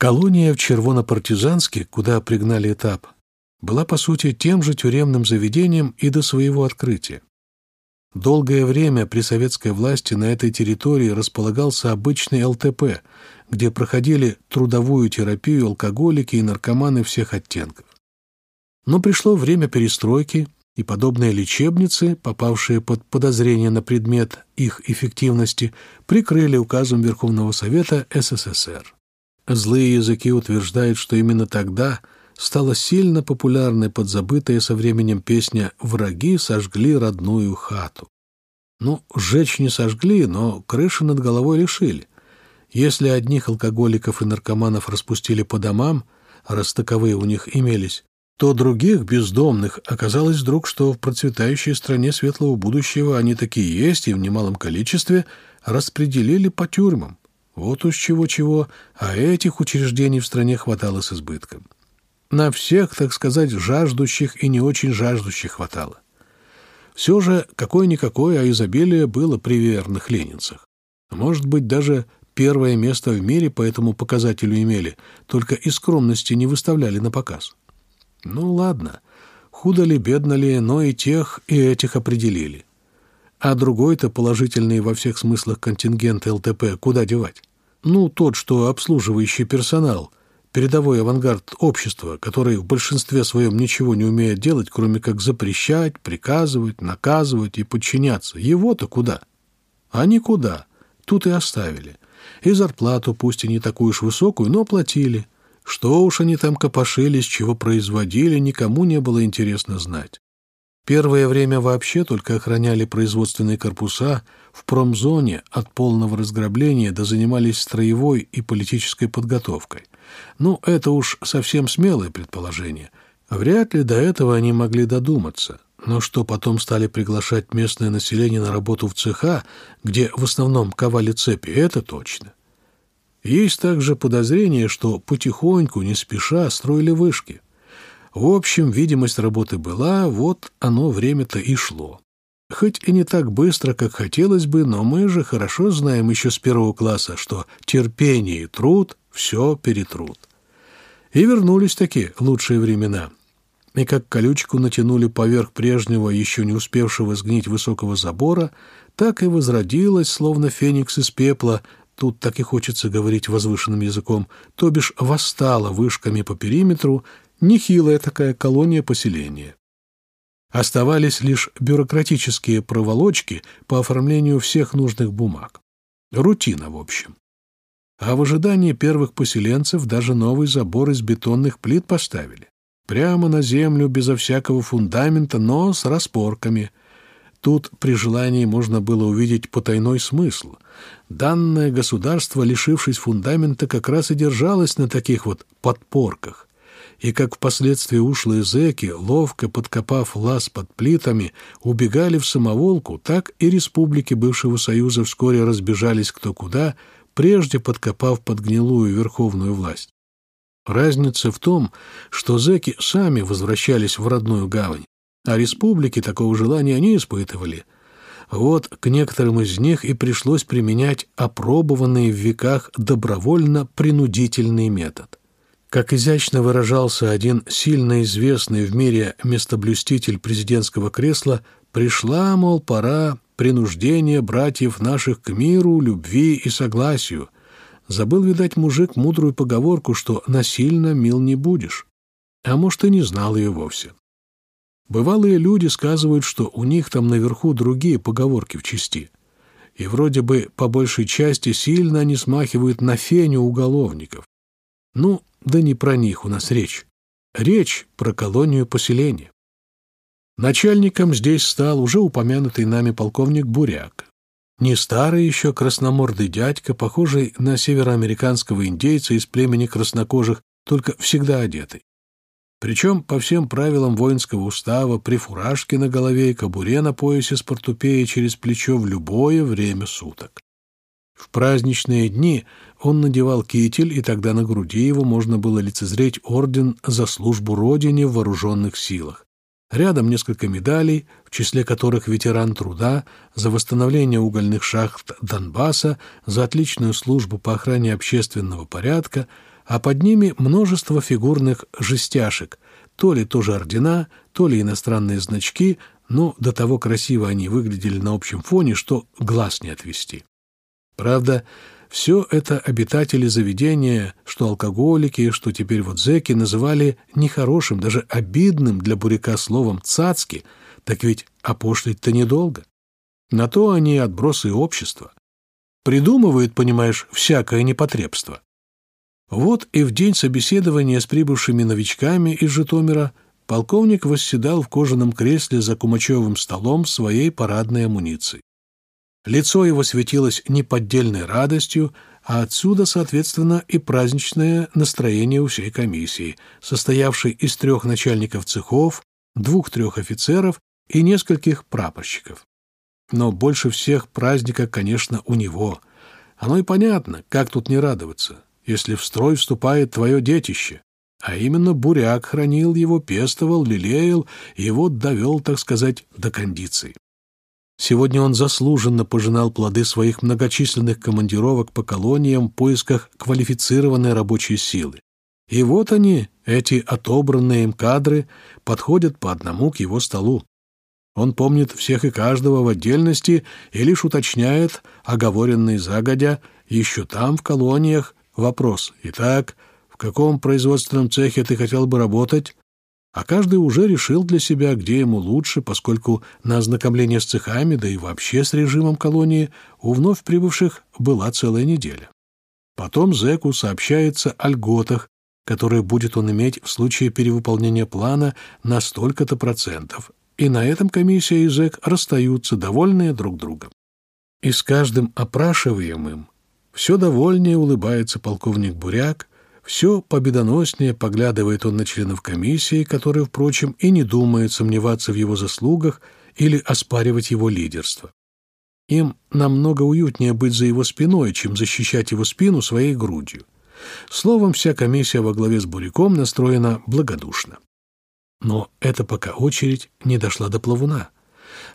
Колония в Червонопартизанске, куда пригнали этап, была, по сути, тем же тюремным заведением и до своего открытия. Долгое время при советской власти на этой территории располагался обычный ЛТП, где проходили трудовую терапию алкоголики и наркоманы всех оттенков. Но пришло время перестройки, и подобные лечебницы, попавшие под подозрение на предмет их эффективности, прикрыли указом Верховного Совета СССР. Злые языки утверждают, что именно тогда стала сильно популярной подзабытая со временем песня «Враги сожгли родную хату». Ну, сжечь не сожгли, но крыши над головой лишили. Если одних алкоголиков и наркоманов распустили по домам, раз таковые у них имелись, то других, бездомных, оказалось вдруг, что в процветающей стране светлого будущего они такие есть и в немалом количестве распределили по тюрьмам. Вот уж чего-чего, а этих учреждений в стране хватало с избытком. На всех, так сказать, жаждущих и не очень жаждущих хватало. Все же какое-никакое, а изобилие было при верных ленинцах. Может быть, даже первое место в мире по этому показателю имели, только из скромности не выставляли на показ. Ну ладно, худо ли, бедно ли, но и тех, и этих определили. А другой-то положительный во всех смыслах контингент ЛТП куда девать? Ну, тот, что обслуживающий персонал, передовой авангард общества, который в большинстве своем ничего не умеет делать, кроме как запрещать, приказывать, наказывать и подчиняться. Его-то куда? А никуда. Тут и оставили. И зарплату, пусть и не такую уж высокую, но платили. Что уж они там копошились, чего производили, никому не было интересно знать. Первое время вообще только охраняли производственные корпуса в промзоне от полного разграбления да занимались строевой и политической подготовкой. Ну, это уж совсем смелое предположение. Вряд ли до этого они могли додуматься. Но что потом стали приглашать местное население на работу в цеха, где в основном ковали цепи, это точно. Есть также подозрение, что потихоньку, не спеша, строили вышки – в общем, видимость работы была, вот оно время-то и шло. Хоть и не так быстро, как хотелось бы, но мы же хорошо знаем еще с первого класса, что терпение и труд все перетрут. И вернулись такие лучшие времена. И как колючку натянули поверх прежнего, еще не успевшего сгнить высокого забора, так и возродилась, словно феникс из пепла, тут так и хочется говорить возвышенным языком, то бишь восстала вышками по периметру Нехилая такая колония поселения. Оставались лишь бюрократические проволочки по оформлению всех нужных бумаг. Рутина, в общем. А в ожидании первых поселенцев даже новый забор из бетонных плит поставили. Прямо на землю, безо всякого фундамента, но с распорками. Тут при желании можно было увидеть потайной смысл. Данное государство, лишившись фундамента, как раз и держалось на таких вот подпорках и как впоследствии ушлые зэки, ловко подкопав лаз под плитами, убегали в самоволку, так и республики бывшего Союза вскоре разбежались кто куда, прежде подкопав под гнилую верховную власть. Разница в том, что зэки сами возвращались в родную гавань, а республики такого желания не испытывали. Вот к некоторым из них и пришлось применять опробованный в веках добровольно-принудительный метод. Как изящно выражался один сильно известный в мире местоблюститель президентского кресла, пришла, мол, пора принуждения братьев наших к миру, любви и согласию. Забыл, видать, мужик мудрую поговорку, что насильно мил не будешь. А может, и не знал ее вовсе. Бывалые люди сказывают, что у них там наверху другие поговорки в части. И вроде бы по большей части сильно они смахивают на феню уголовников. Ну, да не про них у нас речь. Речь про колонию поселения. Начальником здесь стал уже упомянутый нами полковник Буряк. Не старый еще красномордый дядька, похожий на североамериканского индейца из племени краснокожих, только всегда одетый. Причем по всем правилам воинского устава при фуражке на голове и кобуре на поясе с портупеей через плечо в любое время суток. В праздничные дни он надевал китель, и тогда на груди его можно было лицезреть орден за службу Родине в вооруженных силах. Рядом несколько медалей, в числе которых ветеран труда за восстановление угольных шахт Донбасса, за отличную службу по охране общественного порядка, а под ними множество фигурных жестяшек, то ли тоже ордена, то ли иностранные значки, но до того красиво они выглядели на общем фоне, что глаз не отвести. Правда, все это обитатели заведения, что алкоголики, что теперь вот зэки, называли нехорошим, даже обидным для буряка словом «цацки», так ведь опошлить-то недолго. На то они отбросы общества. Придумывают, понимаешь, всякое непотребство. Вот и в день собеседования с прибывшими новичками из Житомира полковник восседал в кожаном кресле за кумачевым столом своей парадной амуниции. Лицо его светилось неподдельной радостью, а отсюда, соответственно, и праздничное настроение у всей комиссии, состоявшей из трех начальников цехов, двух-трех офицеров и нескольких прапорщиков. Но больше всех праздника, конечно, у него. Оно и понятно, как тут не радоваться, если в строй вступает твое детище. А именно буряк хранил его, пестовал, лелеял и вот довел, так сказать, до кондиции. Сегодня он заслуженно пожинал плоды своих многочисленных командировок по колониям в поисках квалифицированной рабочей силы. И вот они, эти отобранные им кадры, подходят по одному к его столу. Он помнит всех и каждого в отдельности и лишь уточняет, оговоренный загодя, еще там, в колониях, вопрос. Итак, в каком производственном цехе ты хотел бы работать? А каждый уже решил для себя, где ему лучше, поскольку на ознакомление с цехами, да и вообще с режимом колонии, у вновь прибывших была целая неделя. Потом зэку сообщается о льготах, которые будет он иметь в случае перевыполнения плана на столько-то процентов, и на этом комиссия и зэк расстаются, довольные друг другом. И с каждым опрашиваемым все довольнее улыбается полковник Буряк, все победоноснее поглядывает он на членов комиссии, которые, впрочем, и не думают сомневаться в его заслугах или оспаривать его лидерство. Им намного уютнее быть за его спиной, чем защищать его спину своей грудью. Словом, вся комиссия во главе с Буряком настроена благодушно. Но это пока очередь не дошла до плавуна.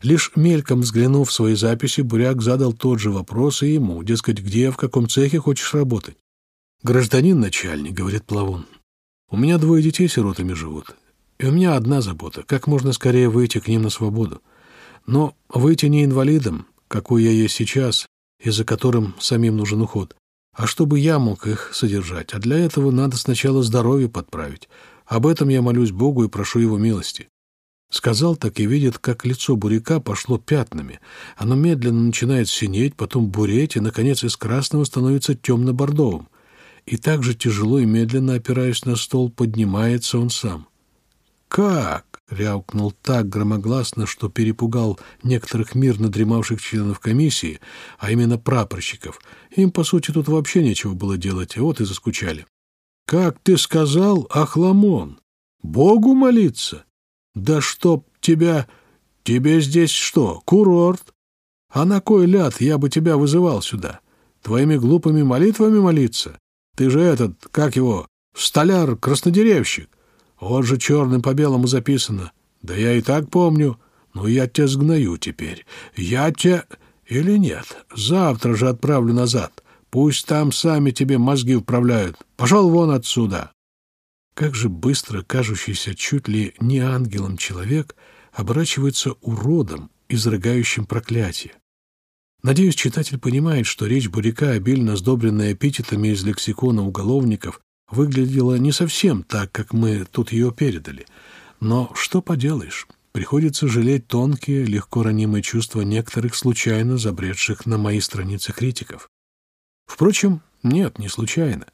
Лишь мельком взглянув в свои записи, Буряк задал тот же вопрос и ему, дескать, где, в каком цехе хочешь работать. «Гражданин начальник», — говорит Плавун, — «у меня двое детей сиротами живут, и у меня одна забота — как можно скорее выйти к ним на свободу. Но выйти не инвалидом, какой я есть сейчас, и за которым самим нужен уход, а чтобы я мог их содержать, а для этого надо сначала здоровье подправить. Об этом я молюсь Богу и прошу его милости». Сказал так и видит, как лицо буряка пошло пятнами. Оно медленно начинает синеть, потом буреть, и, наконец, из красного становится темно-бордовым и так же тяжело и медленно, опираясь на стол, поднимается он сам. «Как?» — рявкнул так громогласно, что перепугал некоторых мирно дремавших членов комиссии, а именно прапорщиков. Им, по сути, тут вообще нечего было делать, а вот и заскучали. «Как ты сказал, Ахламон? Богу молиться? Да чтоб тебя... Тебе здесь что, курорт? А на кой ляд я бы тебя вызывал сюда? Твоими глупыми молитвами молиться? Ты же этот, как его, столяр-краснодеревщик. Вот же черным по белому записано. Да я и так помню. Ну, я тебя сгною теперь. Я тебя... Или нет? Завтра же отправлю назад. Пусть там сами тебе мозги вправляют. Пошел вон отсюда. Как же быстро кажущийся чуть ли не ангелом человек оборачивается уродом, изрыгающим проклятие. Надеюсь, читатель понимает, что речь Буряка, обильно сдобренная эпитетами из лексикона уголовников, выглядела не совсем так, как мы тут ее передали. Но что поделаешь, приходится жалеть тонкие, легко ранимые чувства некоторых случайно забредших на мои страницы критиков. Впрочем, нет, не случайно.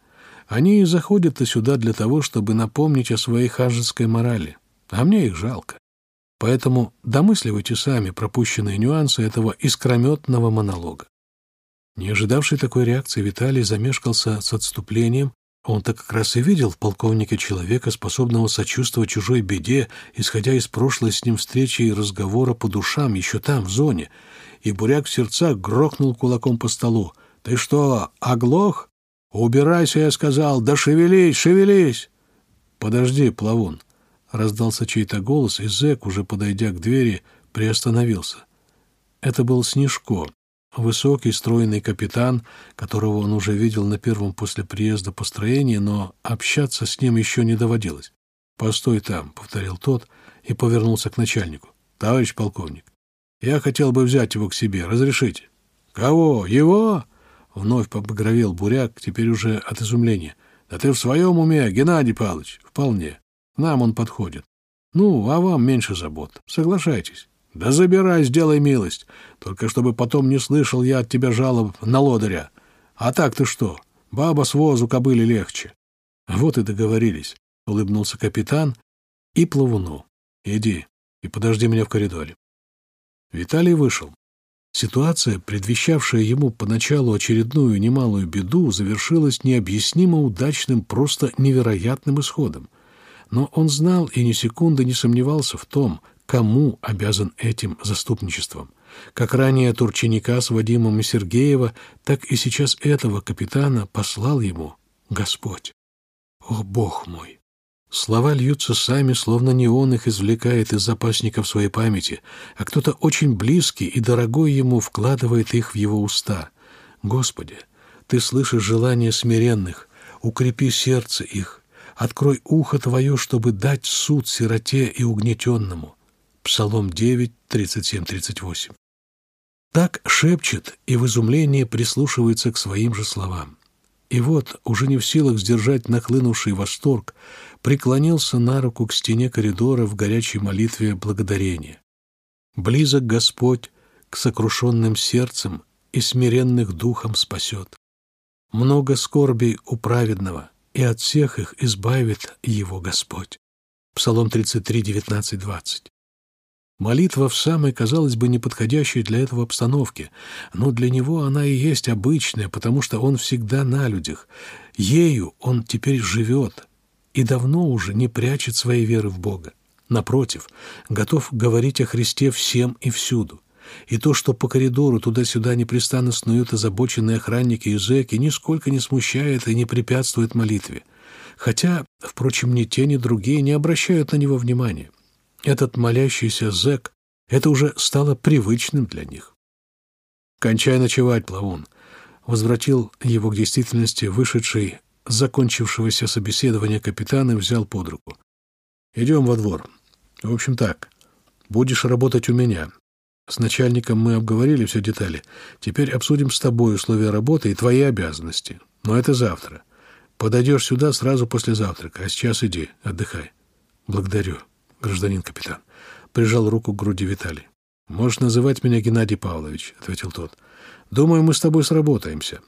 Они и заходят-то сюда для того, чтобы напомнить о своей ханжеской морали. А мне их жалко. Поэтому домысливайте сами пропущенные нюансы этого искрометного монолога. Не ожидавший такой реакции Виталий замешкался с отступлением. Он-то как раз и видел в полковнике человека, способного сочувствовать чужой беде, исходя из прошлой с ним встречи и разговора по душам еще там, в зоне. И буряк в сердцах грохнул кулаком по столу. «Ты что, оглох? Убирайся, я сказал! Да шевелись, шевелись!» «Подожди, плавун!» Раздался чей-то голос, и зэк, уже подойдя к двери, приостановился. Это был Снежко, высокий, стройный капитан, которого он уже видел на первом после приезда построении, но общаться с ним еще не доводилось. «Постой там», — повторил тот и повернулся к начальнику. «Товарищ полковник, я хотел бы взять его к себе. Разрешите?» «Кого? Его?» — вновь побагровел буряк, теперь уже от изумления. «Да ты в своем уме, Геннадий Павлович?» «Вполне. Нам он подходит. Ну, а вам меньше забот. Соглашайтесь. Да забирай, сделай милость. Только чтобы потом не слышал я от тебя жалоб на лодыря. А так ты что? Баба с возу кобыли легче. Вот и договорились, — улыбнулся капитан и плавуну. Иди и подожди меня в коридоре. Виталий вышел. Ситуация, предвещавшая ему поначалу очередную немалую беду, завершилась необъяснимо удачным, просто невероятным исходом — но он знал и ни секунды не сомневался в том, кому обязан этим заступничеством. Как ранее Турченика с Вадимом и Сергеева, так и сейчас этого капитана послал ему Господь. О, Бог мой! Слова льются сами, словно не он их извлекает из запасников своей памяти, а кто-то очень близкий и дорогой ему вкладывает их в его уста. Господи, Ты слышишь желания смиренных, укрепи сердце их, Открой ухо твое, чтобы дать суд сироте и угнетенному. Псалом 9, 37, 38. Так шепчет и в изумлении прислушивается к своим же словам. И вот, уже не в силах сдержать нахлынувший восторг, преклонился на руку к стене коридора в горячей молитве благодарения. Близок Господь к сокрушенным сердцем и смиренных духом спасет. Много скорбей у праведного, и от всех их избавит его Господь. Псалом 33, 19, 20. Молитва в самой, казалось бы, неподходящей для этого обстановке, но для него она и есть обычная, потому что он всегда на людях. Ею он теперь живет и давно уже не прячет своей веры в Бога. Напротив, готов говорить о Христе всем и всюду. И то, что по коридору туда-сюда непрестанно снуют озабоченные охранники и зэки, нисколько не смущает и не препятствует молитве. Хотя, впрочем, ни те, ни другие не обращают на него внимания. Этот молящийся зэк — это уже стало привычным для них. «Кончай ночевать, плавун», — возвратил его к действительности вышедший закончившегося собеседования капитан и взял под руку. «Идем во двор. В общем так, будешь работать у меня, с начальником мы обговорили все детали. Теперь обсудим с тобой условия работы и твои обязанности. Но это завтра. Подойдешь сюда сразу после завтрака, а сейчас иди, отдыхай. Благодарю, гражданин капитан. Прижал руку к груди Виталий. Можешь называть меня Геннадий Павлович, ответил тот. Думаю, мы с тобой сработаемся.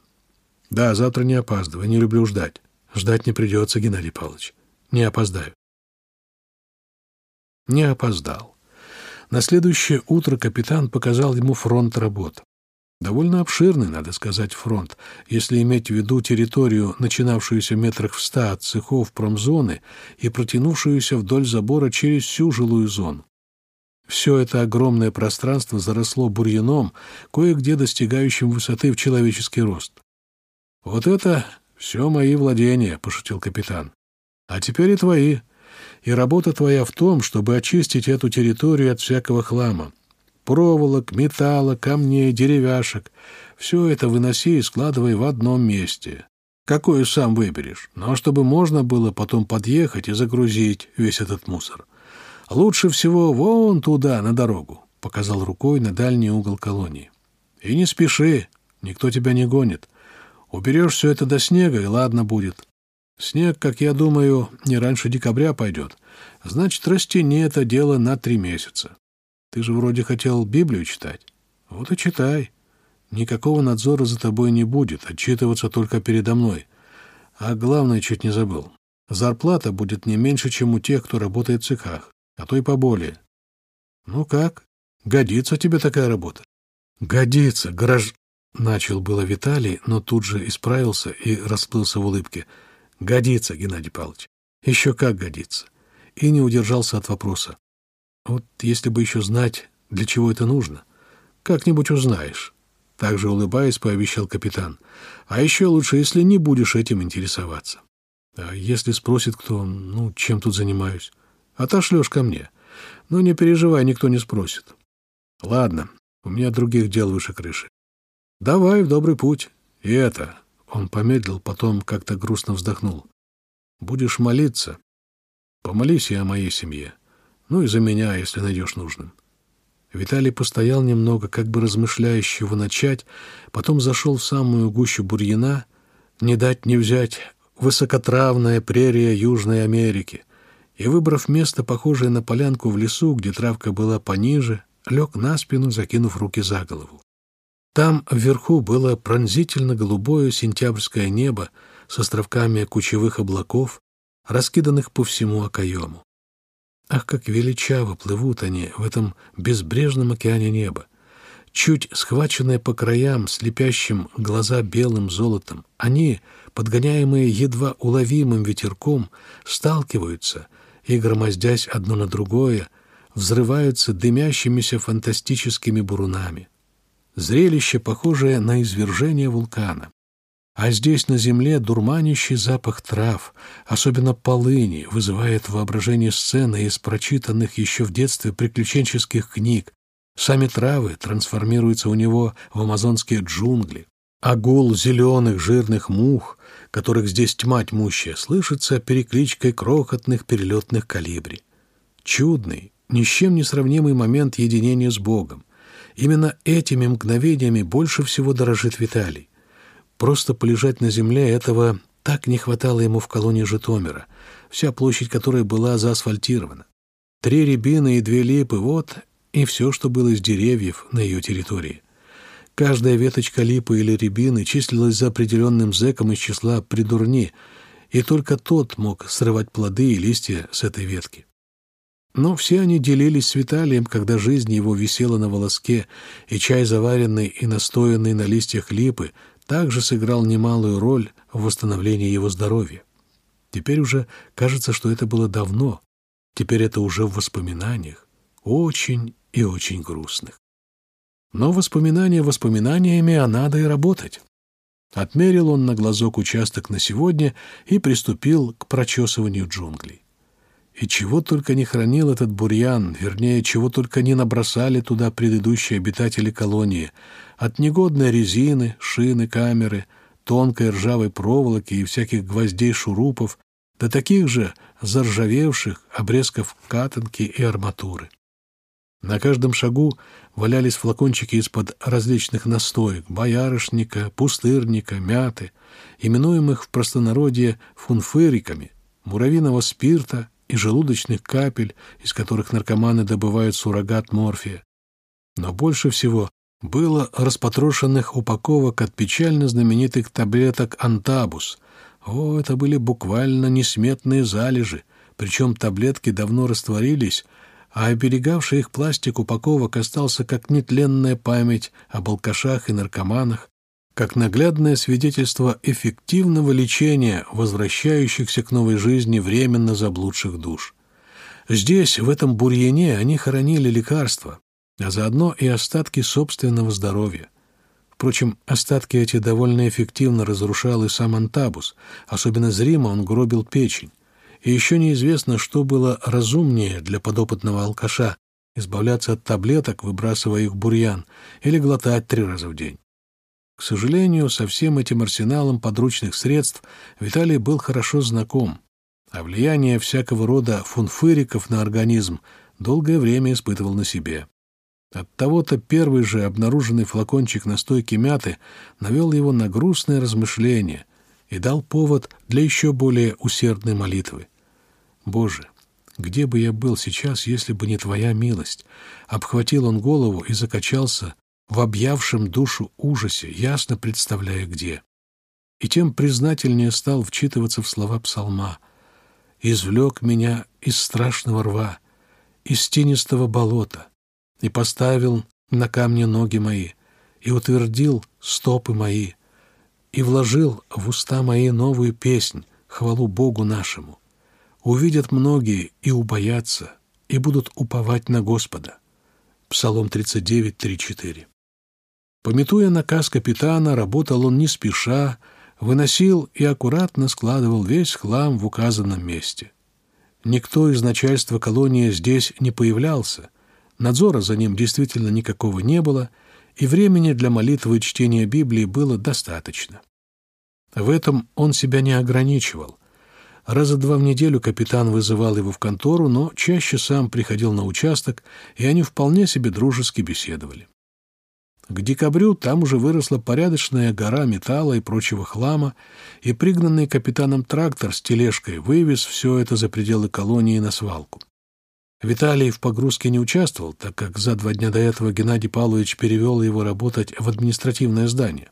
Да, завтра не опаздывай, не люблю ждать. Ждать не придется, Геннадий Павлович. Не опоздаю. Не опоздал. На следующее утро капитан показал ему фронт работ. Довольно обширный, надо сказать, фронт, если иметь в виду территорию, начинавшуюся метрах в ста от цехов промзоны и протянувшуюся вдоль забора через всю жилую зону. Все это огромное пространство заросло бурьяном, кое-где достигающим высоты в человеческий рост. «Вот это все мои владения», — пошутил капитан. «А теперь и твои и работа твоя в том, чтобы очистить эту территорию от всякого хлама. Проволок, металла, камней, деревяшек — все это выноси и складывай в одном месте. Какое сам выберешь, но чтобы можно было потом подъехать и загрузить весь этот мусор. Лучше всего вон туда, на дорогу, — показал рукой на дальний угол колонии. И не спеши, никто тебя не гонит. Уберешь все это до снега, и ладно будет. Снег, как я думаю, не раньше декабря пойдет. Значит, растяни это дело на три месяца. Ты же вроде хотел Библию читать. Вот и читай. Никакого надзора за тобой не будет, отчитываться только передо мной. А главное, чуть не забыл. Зарплата будет не меньше, чем у тех, кто работает в цехах, а то и поболее. Ну как? Годится тебе такая работа? Годится, гараж... Начал было Виталий, но тут же исправился и расплылся в улыбке — Годится, Геннадий Павлович. Еще как годится. И не удержался от вопроса. Вот если бы еще знать, для чего это нужно. Как-нибудь узнаешь. Также улыбаясь, пообещал капитан. А еще лучше, если не будешь этим интересоваться. А если спросит кто, ну, чем тут занимаюсь? Отошлешь ко мне. Но не переживай, никто не спросит. Ладно, у меня других дел выше крыши. Давай в добрый путь. И это... Он помедлил, потом как-то грустно вздохнул. Будешь молиться? Помолись и о моей семье. Ну и за меня, если найдешь нужным. Виталий постоял немного, как бы размышляя, с начать, потом зашел в самую гущу бурьяна, не дать не взять, высокотравная прерия Южной Америки, и, выбрав место, похожее на полянку в лесу, где травка была пониже, лег на спину, закинув руки за голову. Там вверху было пронзительно голубое сентябрьское небо с островками кучевых облаков, раскиданных по всему окоему. Ах, как величаво плывут они в этом безбрежном океане неба! Чуть схваченные по краям, слепящим глаза белым золотом, они, подгоняемые едва уловимым ветерком, сталкиваются и, громоздясь одно на другое, взрываются дымящимися фантастическими бурунами. Зрелище, похожее на извержение вулкана. А здесь на земле дурманящий запах трав, особенно полыни, вызывает воображение сцены из прочитанных еще в детстве приключенческих книг. Сами травы трансформируются у него в амазонские джунгли. А гул зеленых жирных мух, которых здесь тьма тьмущая, слышится перекличкой крохотных перелетных калибри. Чудный, ни с чем не сравнимый момент единения с Богом. Именно этими мгновениями больше всего дорожит Виталий. Просто полежать на земле этого так не хватало ему в колонии Житомира, вся площадь которой была заасфальтирована. Три рябины и две липы — вот и все, что было из деревьев на ее территории. Каждая веточка липы или рябины числилась за определенным зэком из числа придурни, и только тот мог срывать плоды и листья с этой ветки. Но все они делились с Виталием, когда жизнь его висела на волоске, и чай, заваренный и настоянный на листьях липы, также сыграл немалую роль в восстановлении его здоровья. Теперь уже кажется, что это было давно, теперь это уже в воспоминаниях, очень и очень грустных. Но воспоминания воспоминаниями, а надо и работать. Отмерил он на глазок участок на сегодня и приступил к прочесыванию джунглей. И чего только не хранил этот бурьян, вернее, чего только не набросали туда предыдущие обитатели колонии, от негодной резины, шины, камеры, тонкой ржавой проволоки и всяких гвоздей-шурупов до таких же заржавевших обрезков катанки и арматуры. На каждом шагу валялись флакончики из-под различных настоек — боярышника, пустырника, мяты, именуемых в простонародье фунфыриками, муравиного спирта и желудочных капель, из которых наркоманы добывают суррогат морфия. Но больше всего было распотрошенных упаковок от печально знаменитых таблеток «Антабус». О, это были буквально несметные залежи, причем таблетки давно растворились, а оберегавший их пластик упаковок остался как нетленная память об алкашах и наркоманах, как наглядное свидетельство эффективного лечения возвращающихся к новой жизни временно заблудших душ. Здесь, в этом бурьяне, они хоронили лекарства, а заодно и остатки собственного здоровья. Впрочем, остатки эти довольно эффективно разрушал и сам Антабус, особенно зримо он гробил печень. И еще неизвестно, что было разумнее для подопытного алкаша – избавляться от таблеток, выбрасывая их в бурьян, или глотать три раза в день. К сожалению, со всем этим арсеналом подручных средств Виталий был хорошо знаком, а влияние всякого рода фунфыриков на организм долгое время испытывал на себе. От того-то первый же обнаруженный флакончик настойки мяты навел его на грустное размышление и дал повод для еще более усердной молитвы. «Боже, где бы я был сейчас, если бы не Твоя милость?» Обхватил он голову и закачался, в объявшем душу ужасе, ясно представляя где. И тем признательнее стал вчитываться в слова псалма. «Извлек меня из страшного рва, из тенистого болота, и поставил на камне ноги мои, и утвердил стопы мои, и вложил в уста мои новую песнь, хвалу Богу нашему. Увидят многие и убоятся, и будут уповать на Господа». Псалом 39, 3, 4. Пометуя наказ капитана, работал он не спеша, выносил и аккуратно складывал весь хлам в указанном месте. Никто из начальства колонии здесь не появлялся, надзора за ним действительно никакого не было, и времени для молитвы и чтения Библии было достаточно. В этом он себя не ограничивал. Раза два в неделю капитан вызывал его в контору, но чаще сам приходил на участок, и они вполне себе дружески беседовали. К декабрю там уже выросла порядочная гора металла и прочего хлама, и пригнанный капитаном трактор с тележкой вывез все это за пределы колонии на свалку. Виталий в погрузке не участвовал, так как за два дня до этого Геннадий Павлович перевел его работать в административное здание.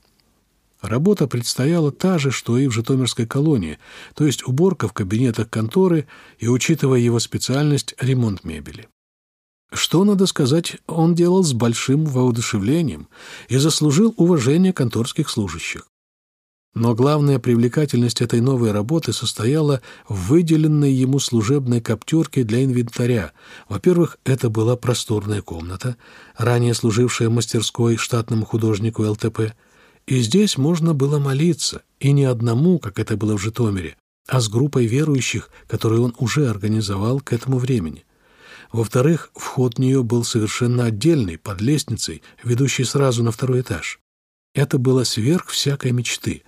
Работа предстояла та же, что и в Житомирской колонии, то есть уборка в кабинетах конторы и, учитывая его специальность, ремонт мебели. Что, надо сказать, он делал с большим воодушевлением и заслужил уважение конторских служащих. Но главная привлекательность этой новой работы состояла в выделенной ему служебной коптерке для инвентаря. Во-первых, это была просторная комната, ранее служившая мастерской штатному художнику ЛТП. И здесь можно было молиться, и не одному, как это было в Житомире, а с группой верующих, которую он уже организовал к этому времени. Во-вторых, вход в нее был совершенно отдельный, под лестницей, ведущей сразу на второй этаж. Это было сверх всякой мечты.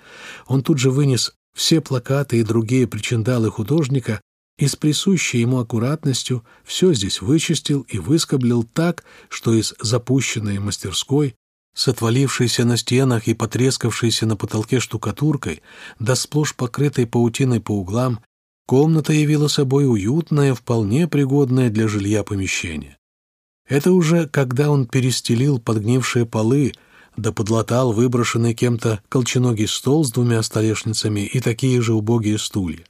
Он тут же вынес все плакаты и другие причиндалы художника и с присущей ему аккуратностью все здесь вычистил и выскоблил так, что из запущенной мастерской, с отвалившейся на стенах и потрескавшейся на потолке штукатуркой, да сплошь покрытой паутиной по углам, Комната явила собой уютное, вполне пригодное для жилья помещение. Это уже когда он перестелил подгнившие полы, да подлатал выброшенный кем-то колченогий стол с двумя столешницами и такие же убогие стулья.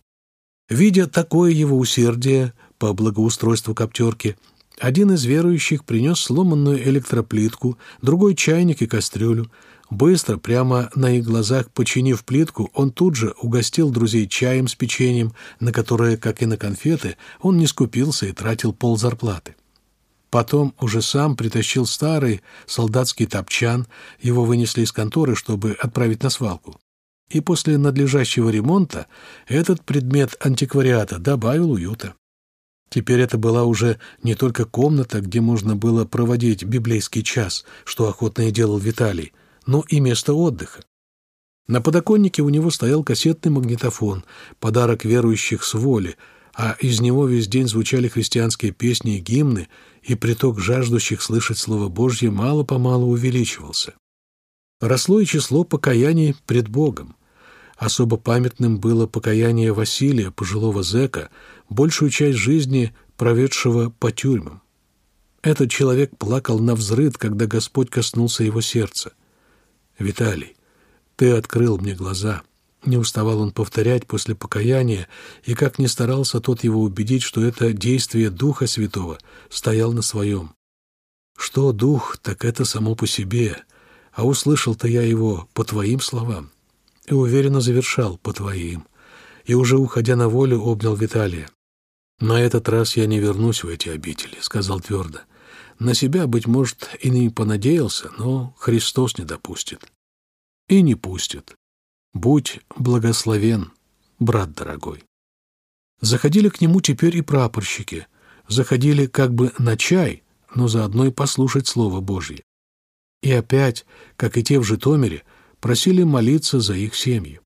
Видя такое его усердие по благоустройству коптерки, один из верующих принес сломанную электроплитку, другой чайник и кастрюлю, Быстро, прямо на их глазах починив плитку, он тут же угостил друзей чаем с печеньем, на которое, как и на конфеты, он не скупился и тратил пол зарплаты. Потом уже сам притащил старый солдатский топчан, его вынесли из конторы, чтобы отправить на свалку. И после надлежащего ремонта этот предмет антиквариата добавил уюта. Теперь это была уже не только комната, где можно было проводить библейский час, что охотно и делал Виталий, но и место отдыха. На подоконнике у него стоял кассетный магнитофон, подарок верующих с воли, а из него весь день звучали христианские песни и гимны, и приток жаждущих слышать Слово Божье мало-помалу увеличивался. Росло и число покаяний пред Богом. Особо памятным было покаяние Василия, пожилого зэка, большую часть жизни проведшего по тюрьмам. Этот человек плакал на взрыд, когда Господь коснулся его сердца. «Виталий, ты открыл мне глаза». Не уставал он повторять после покаяния, и как ни старался тот его убедить, что это действие Духа Святого стоял на своем. Что Дух, так это само по себе, а услышал-то я его по твоим словам. И уверенно завершал по твоим. И уже уходя на волю, обнял Виталия. «На этот раз я не вернусь в эти обители», — сказал твердо. На себя, быть может, и не понадеялся, но Христос не допустит. И не пустит. Будь благословен, брат дорогой. Заходили к нему теперь и прапорщики. Заходили как бы на чай, но заодно и послушать Слово Божье. И опять, как и те в Житомире, просили молиться за их семьи.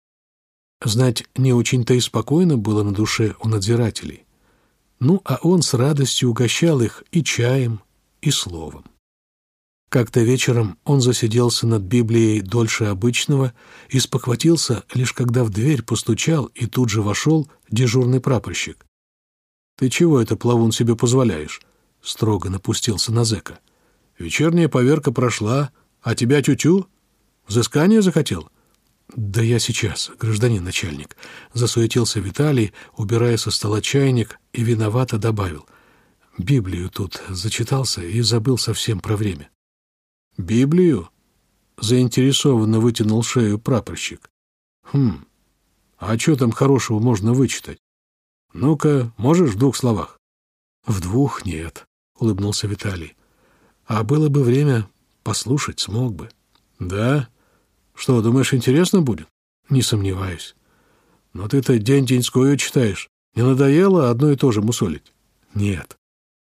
Знать, не очень-то и спокойно было на душе у надзирателей. Ну, а он с радостью угощал их и чаем, и словом. Как-то вечером он засиделся над Библией дольше обычного и спохватился, лишь когда в дверь постучал и тут же вошел дежурный прапорщик. «Ты чего это, плавун, себе позволяешь?» — строго напустился на зэка. «Вечерняя поверка прошла, а тебя тю-тю? Взыскание захотел?» «Да я сейчас, гражданин начальник», — засуетился Виталий, убирая со стола чайник, и виновато добавил — Библию тут зачитался и забыл совсем про время. «Библию?» — заинтересованно вытянул шею прапорщик. «Хм, а что там хорошего можно вычитать? Ну-ка, можешь в двух словах?» «В двух нет», — улыбнулся Виталий. «А было бы время, послушать смог бы». «Да? Что, думаешь, интересно будет?» «Не сомневаюсь». «Но ты-то день-деньскую читаешь. Не надоело одно и то же мусолить? Нет.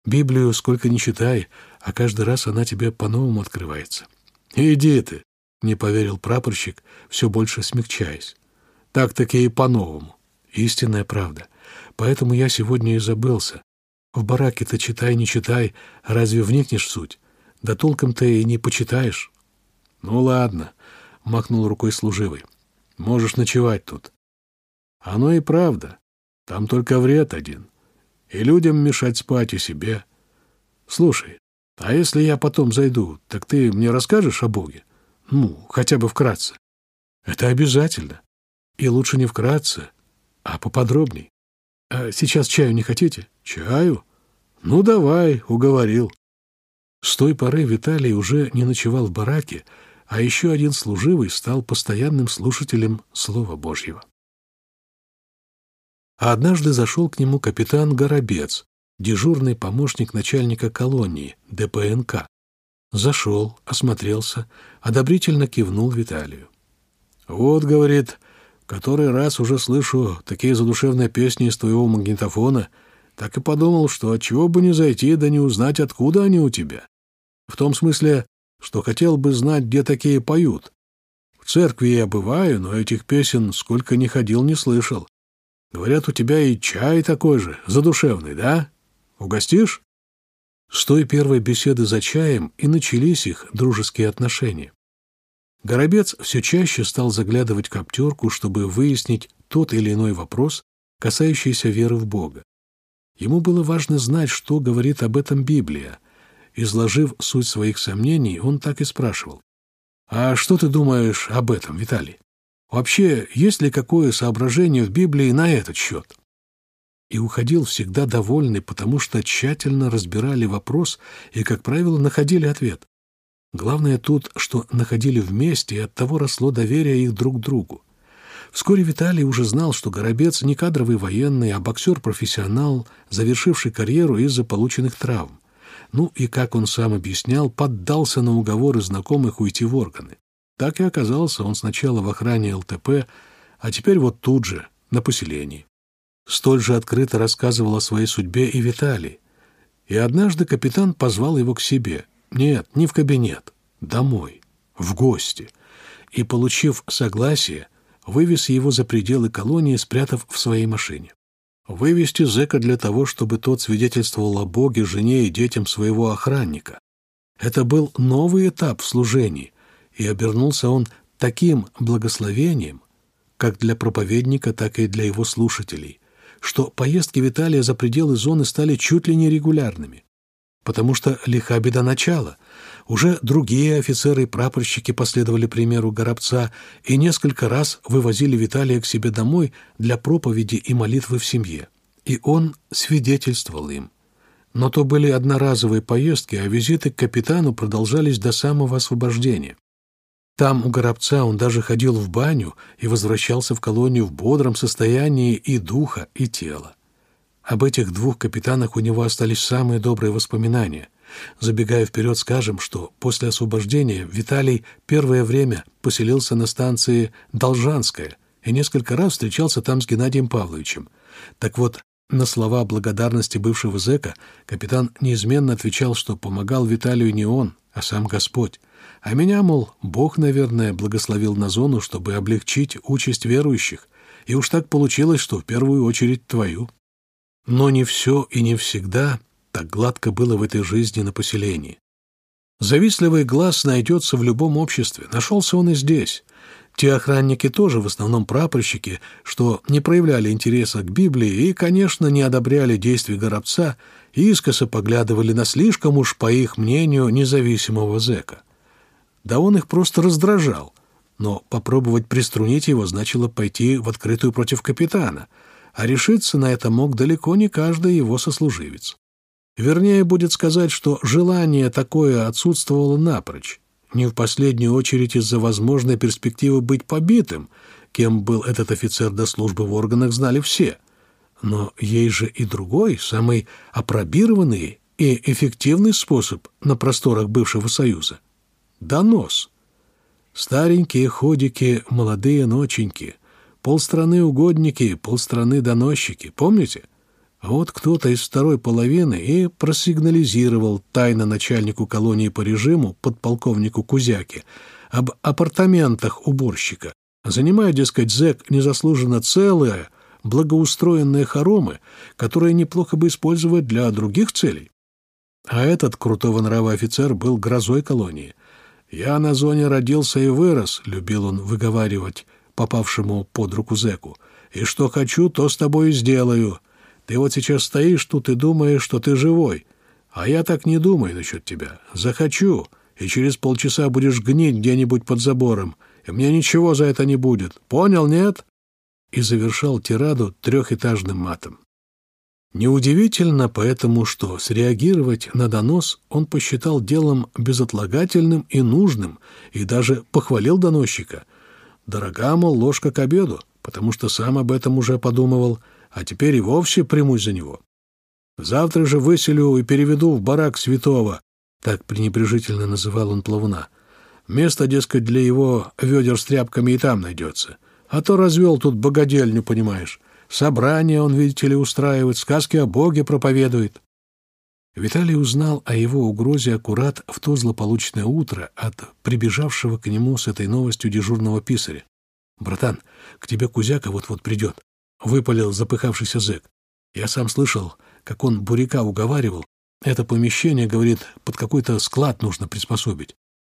Библию сколько ни читай, а каждый раз она тебе по-новому открывается. Иди ты, не поверил прапорщик, все больше смягчаясь. Так-таки и по-новому. Истинная правда. Поэтому я сегодня и забылся. В бараке-то читай, не читай, разве вникнешь в суть? Да толком ты и не почитаешь. Ну ладно, махнул рукой служивый. Можешь ночевать тут. Оно и правда. Там только вред один. И людям мешать спать, и себе. Слушай, а если я потом зайду, так ты мне расскажешь о Боге? Ну, хотя бы вкратце. Это обязательно. И лучше не вкратце, а поподробней. А сейчас чаю не хотите? Чаю? Ну, давай, уговорил. С той поры Виталий уже не ночевал в бараке, а еще один служивый стал постоянным слушателем Слова Божьего. А однажды зашел к нему капитан Горобец, дежурный помощник начальника колонии, ДПНК. Зашел, осмотрелся, одобрительно кивнул Виталию. «Вот, — говорит, — который раз уже слышу такие задушевные песни из твоего магнитофона, так и подумал, что отчего бы не зайти, да не узнать, откуда они у тебя. В том смысле, что хотел бы знать, где такие поют. В церкви я бываю, но этих песен сколько ни ходил, не слышал. Говорят, у тебя и чай такой же, задушевный, да? Угостишь? С той первой беседы за чаем и начались их дружеские отношения. Горобец все чаще стал заглядывать в коптерку, чтобы выяснить тот или иной вопрос, касающийся веры в Бога. Ему было важно знать, что говорит об этом Библия, Изложив суть своих сомнений, он так и спрашивал. «А что ты думаешь об этом, Виталий? Вообще, есть ли какое соображение в Библии на этот счет?» И уходил всегда довольный, потому что тщательно разбирали вопрос и, как правило, находили ответ. Главное тут, что находили вместе, и оттого росло доверие их друг к другу. Вскоре Виталий уже знал, что Горобец не кадровый военный, а боксер-профессионал, завершивший карьеру из-за полученных травм. Ну и, как он сам объяснял, поддался на уговоры знакомых уйти в органы. Так и оказался он сначала в охране ЛТП, а теперь вот тут же, на поселении. Столь же открыто рассказывал о своей судьбе и Виталий. И однажды капитан позвал его к себе. Нет, не в кабинет, домой, в гости. И, получив согласие, вывез его за пределы колонии, спрятав в своей машине. Вывести зэка для того, чтобы тот свидетельствовал о Боге, жене и детям своего охранника. Это был новый этап в служении, и обернулся он таким благословением, как для проповедника, так и для его слушателей, что поездки Виталия за пределы зоны стали чуть ли не регулярными. Потому что лиха беда начала. Уже другие офицеры и прапорщики последовали примеру Горобца и несколько раз вывозили Виталия к себе домой для проповеди и молитвы в семье. И он свидетельствовал им. Но то были одноразовые поездки, а визиты к капитану продолжались до самого освобождения. Там у Горобца он даже ходил в баню и возвращался в колонию в бодром состоянии и духа, и тела. Об этих двух капитанах у него остались самые добрые воспоминания. Забегая вперед, скажем, что после освобождения Виталий первое время поселился на станции Должанская и несколько раз встречался там с Геннадием Павловичем. Так вот, на слова благодарности бывшего зэка капитан неизменно отвечал, что помогал Виталию не он, а сам Господь. А меня, мол, Бог, наверное, благословил на зону, чтобы облегчить участь верующих. И уж так получилось, что в первую очередь твою. Но не все и не всегда так гладко было в этой жизни на поселении. Завистливый глаз найдется в любом обществе. Нашелся он и здесь. Те охранники тоже, в основном прапорщики, что не проявляли интереса к Библии и, конечно, не одобряли действий Горобца, и искоса поглядывали на слишком уж, по их мнению, независимого зэка. Да он их просто раздражал, но попробовать приструнить его значило пойти в открытую против капитана, а решиться на это мог далеко не каждый его сослуживец. Вернее, будет сказать, что желание такое отсутствовало напрочь, не в последнюю очередь из-за возможной перспективы быть побитым, кем был этот офицер до службы в органах, знали все. Но есть же и другой, самый опробированный и эффективный способ на просторах бывшего Союза — донос. Старенькие ходики, молодые ноченьки, Полстраны угодники, полстраны доносчики. Помните? Вот кто-то из второй половины и просигнализировал тайно начальнику колонии по режиму, подполковнику Кузяке, об апартаментах уборщика, занимая, дескать, зэк незаслуженно целое, благоустроенные хоромы, которые неплохо бы использовать для других целей. А этот крутого нрава офицер был грозой колонии. «Я на зоне родился и вырос», — любил он выговаривать попавшему под руку зэку. «И что хочу, то с тобой и сделаю. Ты вот сейчас стоишь тут и думаешь, что ты живой. А я так не думаю насчет тебя. Захочу, и через полчаса будешь гнить где-нибудь под забором, и мне ничего за это не будет. Понял, нет?» И завершал тираду трехэтажным матом. Неудивительно поэтому, что среагировать на донос он посчитал делом безотлагательным и нужным, и даже похвалил доносчика. Дорога, мол, ложка к обеду, потому что сам об этом уже подумывал, а теперь и вовсе примусь за него. Завтра же выселю и переведу в барак святого, так пренебрежительно называл он плавуна. Место, дескать, для его ведер с тряпками и там найдется. А то развел тут богадельню, понимаешь. Собрания он, видите ли, устраивает, сказки о Боге проповедует. Виталий узнал о его угрозе аккурат в то злополучное утро от прибежавшего к нему с этой новостью дежурного писаря. «Братан, к тебе Кузяка вот-вот придет», — выпалил запыхавшийся зэк. Я сам слышал, как он Буряка уговаривал. Это помещение, говорит, под какой-то склад нужно приспособить.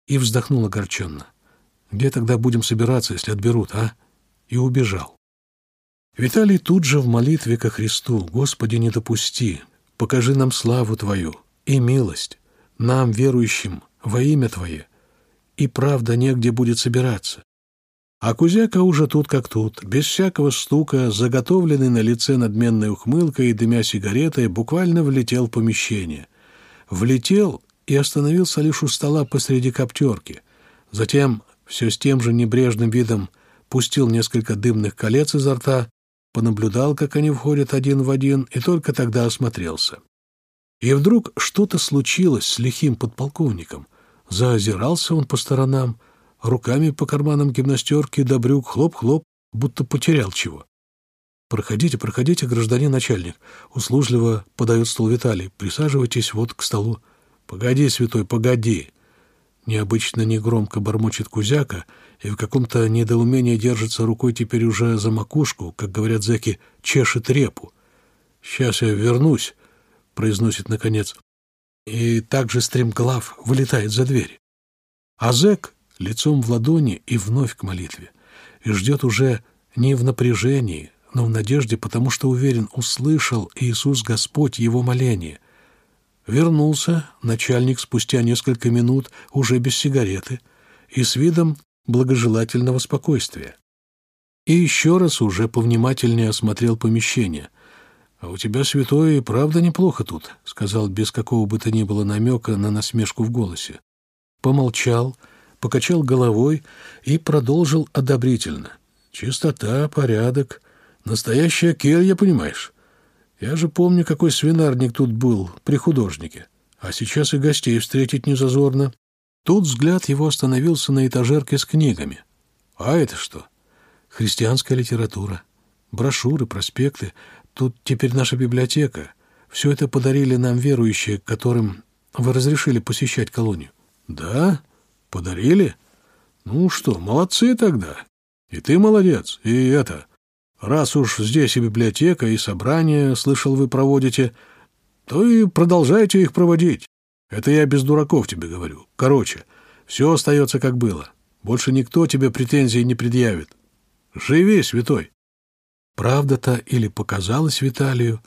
И вздохнул огорченно. «Где тогда будем собираться, если отберут, а?» И убежал. Виталий тут же в молитве ко Христу «Господи, не допусти, покажи нам славу Твою и милость, нам, верующим, во имя Твое, и правда негде будет собираться». А Кузяка уже тут как тут, без всякого стука, заготовленный на лице надменной ухмылкой и дымя сигаретой, буквально влетел в помещение. Влетел и остановился лишь у стола посреди коптерки. Затем, все с тем же небрежным видом, пустил несколько дымных колец изо рта понаблюдал, как они входят один в один, и только тогда осмотрелся. И вдруг что-то случилось с лихим подполковником. Заозирался он по сторонам, руками по карманам гимнастерки до брюк, хлоп-хлоп, будто потерял чего. «Проходите, проходите, гражданин начальник», — услужливо подает стол Виталий. «Присаживайтесь вот к столу». «Погоди, святой, погоди!» Необычно негромко бормочет Кузяка и в каком-то недоумении держится рукой теперь уже за макушку, как говорят зэки, чешет репу. «Сейчас я вернусь», — произносит наконец. И также стремглав вылетает за дверь. А зэк лицом в ладони и вновь к молитве. И ждет уже не в напряжении, но в надежде, потому что уверен, услышал Иисус Господь его моление — Вернулся начальник спустя несколько минут уже без сигареты и с видом благожелательного спокойствия. И еще раз уже повнимательнее осмотрел помещение. «А у тебя, святой, и правда неплохо тут», — сказал без какого бы то ни было намека на насмешку в голосе. Помолчал, покачал головой и продолжил одобрительно. «Чистота, порядок, настоящая келья, понимаешь?» Я же помню, какой свинарник тут был при художнике. А сейчас и гостей встретить не зазорно. Тут взгляд его остановился на этажерке с книгами. А это что? Христианская литература. Брошюры, проспекты. Тут теперь наша библиотека. Все это подарили нам верующие, которым вы разрешили посещать колонию. Да? Подарили? Ну что, молодцы тогда. И ты молодец, и это... Раз уж здесь и библиотека, и собрания, слышал, вы проводите, то и продолжайте их проводить. Это я без дураков тебе говорю. Короче, все остается как было. Больше никто тебе претензий не предъявит. Живи, святой. Правда-то или показалось Виталию,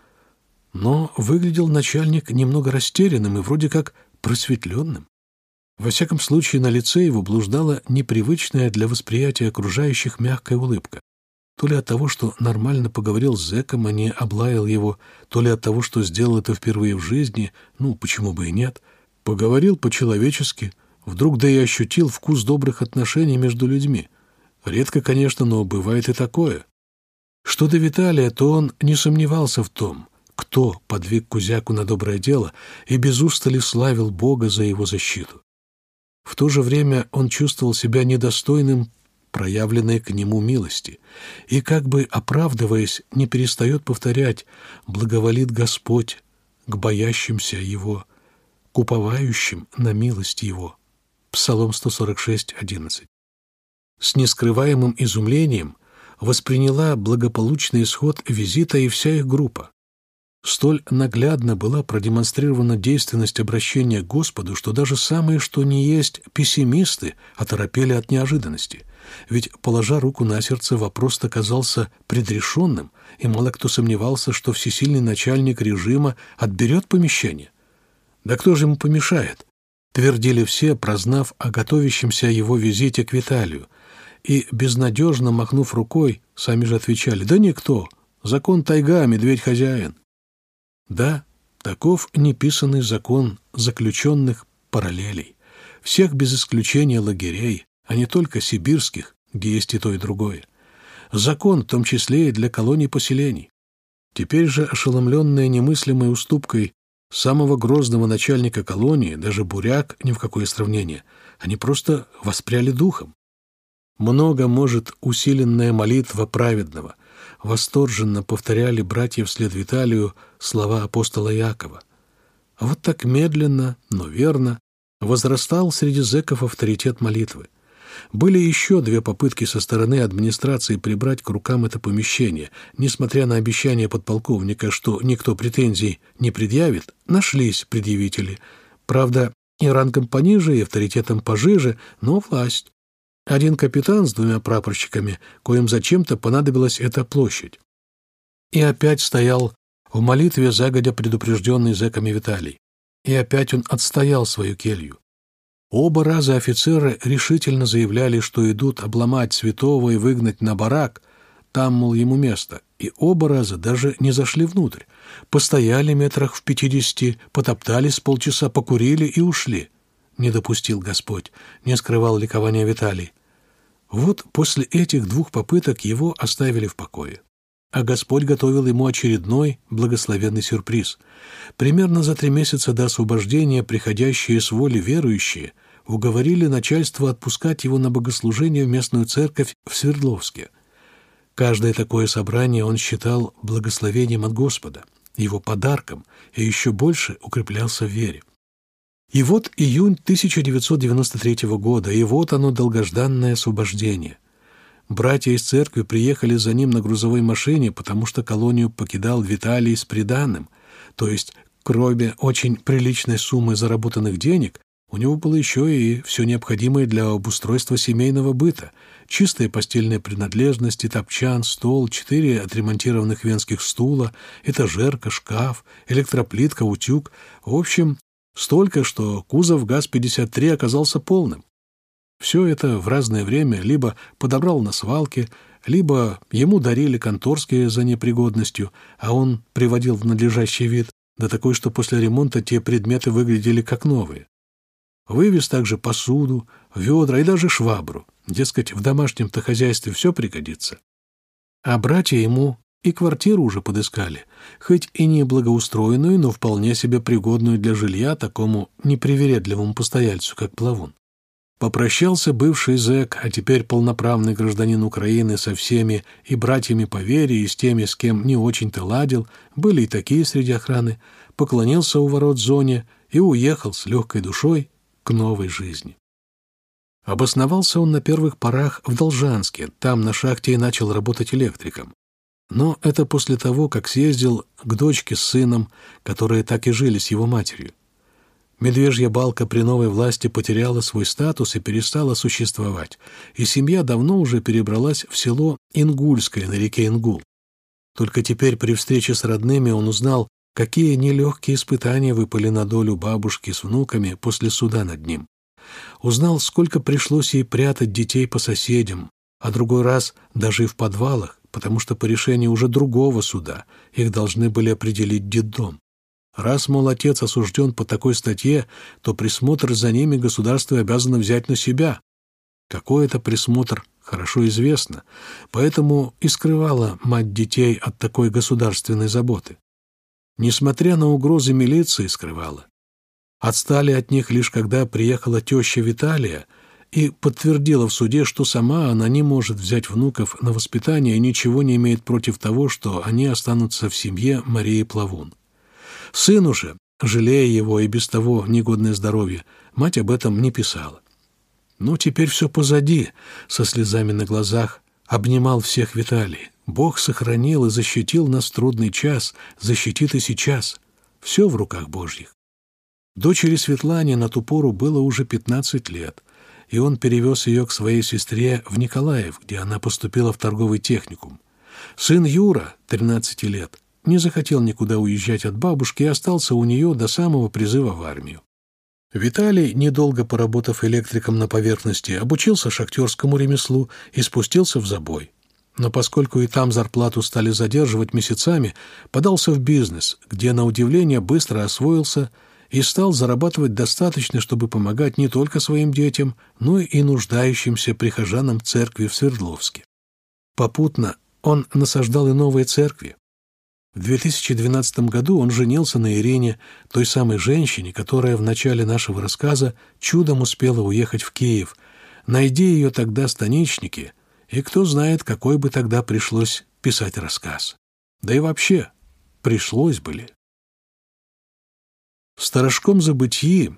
но выглядел начальник немного растерянным и вроде как просветленным. Во всяком случае, на лице его блуждала непривычная для восприятия окружающих мягкая улыбка. То ли от того, что нормально поговорил с зэком, а не облаял его, то ли от того, что сделал это впервые в жизни, ну, почему бы и нет. Поговорил по-человечески, вдруг да и ощутил вкус добрых отношений между людьми. Редко, конечно, но бывает и такое. Что до Виталия, то он не сомневался в том, кто подвиг Кузяку на доброе дело и без устали славил Бога за его защиту. В то же время он чувствовал себя недостойным проявленной к нему милости, и, как бы оправдываясь, не перестает повторять «благоволит Господь к боящимся Его, к уповающим на милость Его». Псалом 146, 11. С нескрываемым изумлением восприняла благополучный исход визита и вся их группа. Столь наглядно была продемонстрирована действенность обращения к Господу, что даже самые, что не есть, пессимисты оторопели от неожиданности. Ведь, положа руку на сердце, вопрос оказался предрешенным, и мало кто сомневался, что всесильный начальник режима отберет помещение. Да кто же ему помешает? Твердили все, прознав о готовящемся его визите к Виталию, и, безнадежно махнув рукой, сами же отвечали «Да никто! Закон тайга, медведь хозяин!» Да, таков неписанный закон заключенных параллелей, всех без исключения лагерей, а не только сибирских, где есть и то, и другое. Закон, в том числе и для колоний поселений. Теперь же, ошеломленная немыслимой уступкой самого грозного начальника колонии, даже буряк ни в какое сравнение, они просто воспряли духом. Много может усиленная молитва праведного, восторженно повторяли братья вслед Виталию слова апостола Якова. А вот так медленно, но верно возрастал среди зэков авторитет молитвы. Были еще две попытки со стороны администрации прибрать к рукам это помещение. Несмотря на обещание подполковника, что никто претензий не предъявит, нашлись предъявители. Правда, и рангом пониже, и авторитетом пожиже, но власть. Один капитан с двумя прапорщиками, коим зачем-то понадобилась эта площадь. И опять стоял в молитве загодя предупрежденный зэками Виталий. И опять он отстоял свою келью. Оба раза офицеры решительно заявляли, что идут обломать святого и выгнать на барак, там, мол, ему место, и оба раза даже не зашли внутрь. Постояли метрах в пятидесяти, потоптались полчаса, покурили и ушли. Не допустил Господь, не скрывал ликования Виталий. Вот после этих двух попыток его оставили в покое. А Господь готовил ему очередной благословенный сюрприз. Примерно за три месяца до освобождения приходящие с воли верующие уговорили начальство отпускать его на богослужение в местную церковь в Свердловске. Каждое такое собрание он считал благословением от Господа, его подарком, и еще больше укреплялся в вере. И вот июнь 1993 года, и вот оно долгожданное освобождение. Братья из церкви приехали за ним на грузовой машине, потому что колонию покидал Виталий с приданым, то есть, кроме очень приличной суммы заработанных денег, у него было еще и все необходимое для обустройства семейного быта, чистые постельные принадлежности, топчан, стол, четыре отремонтированных венских стула, этажерка, шкаф, электроплитка, утюг. В общем, Столько, что кузов ГАЗ-53 оказался полным. Все это в разное время либо подобрал на свалке, либо ему дарили конторские за непригодностью, а он приводил в надлежащий вид, да такой, что после ремонта те предметы выглядели как новые. Вывез также посуду, ведра и даже швабру. Дескать, в домашнем-то хозяйстве все пригодится. А братья ему и квартиру уже подыскали, хоть и не благоустроенную, но вполне себе пригодную для жилья такому непривередливому постояльцу, как Плавун. Попрощался бывший зэк, а теперь полноправный гражданин Украины со всеми и братьями по вере, и с теми, с кем не очень-то ладил, были и такие среди охраны, поклонился у ворот зоне и уехал с легкой душой к новой жизни. Обосновался он на первых порах в Должанске, там на шахте и начал работать электриком. Но это после того, как съездил к дочке с сыном, которые так и жили с его матерью. Медвежья балка при новой власти потеряла свой статус и перестала существовать, и семья давно уже перебралась в село Ингульское на реке Ингул. Только теперь при встрече с родными он узнал, какие нелегкие испытания выпали на долю бабушки с внуками после суда над ним. Узнал, сколько пришлось ей прятать детей по соседям, а другой раз даже и в подвалах, потому что по решению уже другого суда их должны были определить детдом. Раз, мол, отец осужден по такой статье, то присмотр за ними государство обязано взять на себя. Какой это присмотр, хорошо известно, поэтому и скрывала мать детей от такой государственной заботы. Несмотря на угрозы милиции, скрывала. Отстали от них лишь когда приехала теща Виталия и подтвердила в суде, что сама она не может взять внуков на воспитание и ничего не имеет против того, что они останутся в семье Марии Плавун. Сыну же, жалея его и без того негодное здоровье, мать об этом не писала. «Ну, теперь все позади», — со слезами на глазах обнимал всех Виталий. «Бог сохранил и защитил нас трудный час, защитит и сейчас. Все в руках Божьих». Дочери Светлане на ту пору было уже 15 лет, и он перевез ее к своей сестре в Николаев, где она поступила в торговый техникум. Сын Юра, 13 лет, не захотел никуда уезжать от бабушки и остался у нее до самого призыва в армию. Виталий, недолго поработав электриком на поверхности, обучился шахтерскому ремеслу и спустился в забой. Но поскольку и там зарплату стали задерживать месяцами, подался в бизнес, где, на удивление, быстро освоился и стал зарабатывать достаточно, чтобы помогать не только своим детям, но и нуждающимся прихожанам церкви в Свердловске. Попутно он насаждал и новые церкви, в 2012 году он женился на Ирине, той самой женщине, которая в начале нашего рассказа чудом успела уехать в Киев. Найди ее тогда станичники, и кто знает, какой бы тогда пришлось писать рассказ. Да и вообще, пришлось бы ли. В сторожком забытии,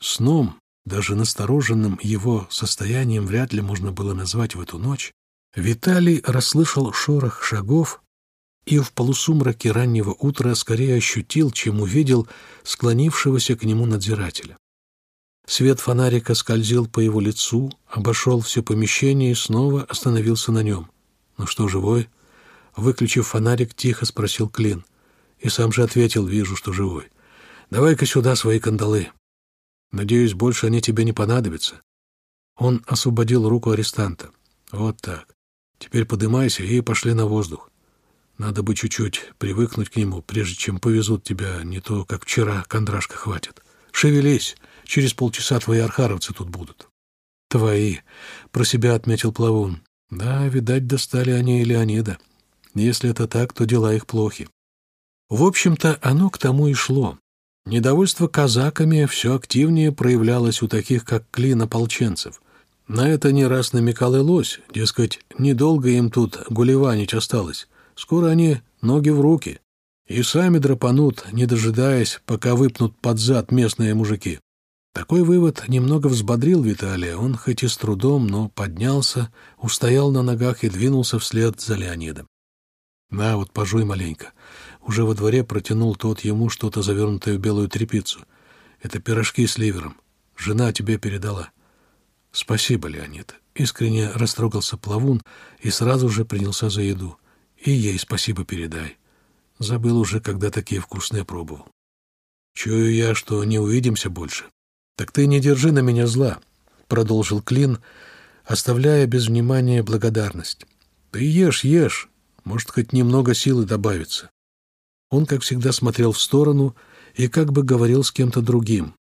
сном, даже настороженным его состоянием вряд ли можно было назвать в эту ночь, Виталий расслышал шорох шагов и в полусумраке раннего утра скорее ощутил, чем увидел склонившегося к нему надзирателя. Свет фонарика скользил по его лицу, обошел все помещение и снова остановился на нем. «Ну что, живой?» Выключив фонарик, тихо спросил Клин. И сам же ответил, вижу, что живой. «Давай-ка сюда свои кандалы. Надеюсь, больше они тебе не понадобятся». Он освободил руку арестанта. «Вот так. Теперь подымайся и пошли на воздух. Надо бы чуть-чуть привыкнуть к нему, прежде чем повезут тебя, не то, как вчера, кондрашка хватит. Шевелись, через полчаса твои архаровцы тут будут. Твои, про себя отметил Плавун. Да, видать, достали они и Леонида. Если это так, то дела их плохи. В общем-то, оно к тому и шло. Недовольство казаками все активнее проявлялось у таких, как Клин ополченцев. На это не раз намекал и лось, дескать, недолго им тут гулеванить осталось. Скоро они ноги в руки и сами драпанут, не дожидаясь, пока выпнут под зад местные мужики. Такой вывод немного взбодрил Виталия. Он хоть и с трудом, но поднялся, устоял на ногах и двинулся вслед за Леонидом. «На, вот пожуй маленько». Уже во дворе протянул тот ему что-то завернутое в белую тряпицу. «Это пирожки с ливером. Жена тебе передала». «Спасибо, Леонид». Искренне растрогался плавун и сразу же принялся за еду. И ей спасибо передай. Забыл уже, когда такие вкусные пробовал. Чую я, что не увидимся больше. Так ты не держи на меня зла, — продолжил Клин, оставляя без внимания благодарность. Ты ешь, ешь, может, хоть немного силы добавится. Он, как всегда, смотрел в сторону и как бы говорил с кем-то другим.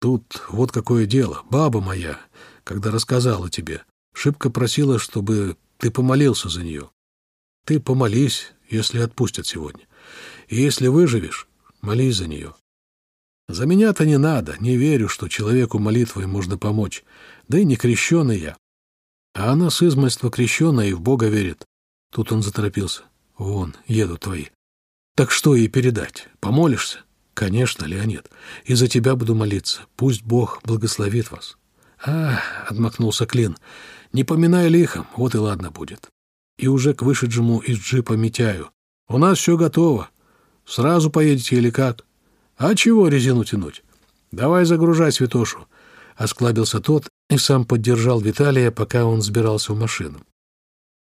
Тут вот какое дело. Баба моя, когда рассказала тебе, шибко просила, чтобы ты помолился за нее. Ты помолись, если отпустят сегодня. И если выживешь, молись за нее. За меня-то не надо, не верю, что человеку молитвой можно помочь, да и не крещеный я. А она с измольства крещеная и в Бога верит. Тут он заторопился. Вон, едут твои. Так что ей передать? Помолишься? Конечно, Леонид. И за тебя буду молиться. Пусть Бог благословит вас. А, отмахнулся Клин. Не поминай лихом, вот и ладно будет и уже к вышедшему из джипа Митяю. «У нас все готово. Сразу поедете или как? А чего резину тянуть? Давай загружай святошу». Осклабился тот и сам поддержал Виталия, пока он сбирался в машину.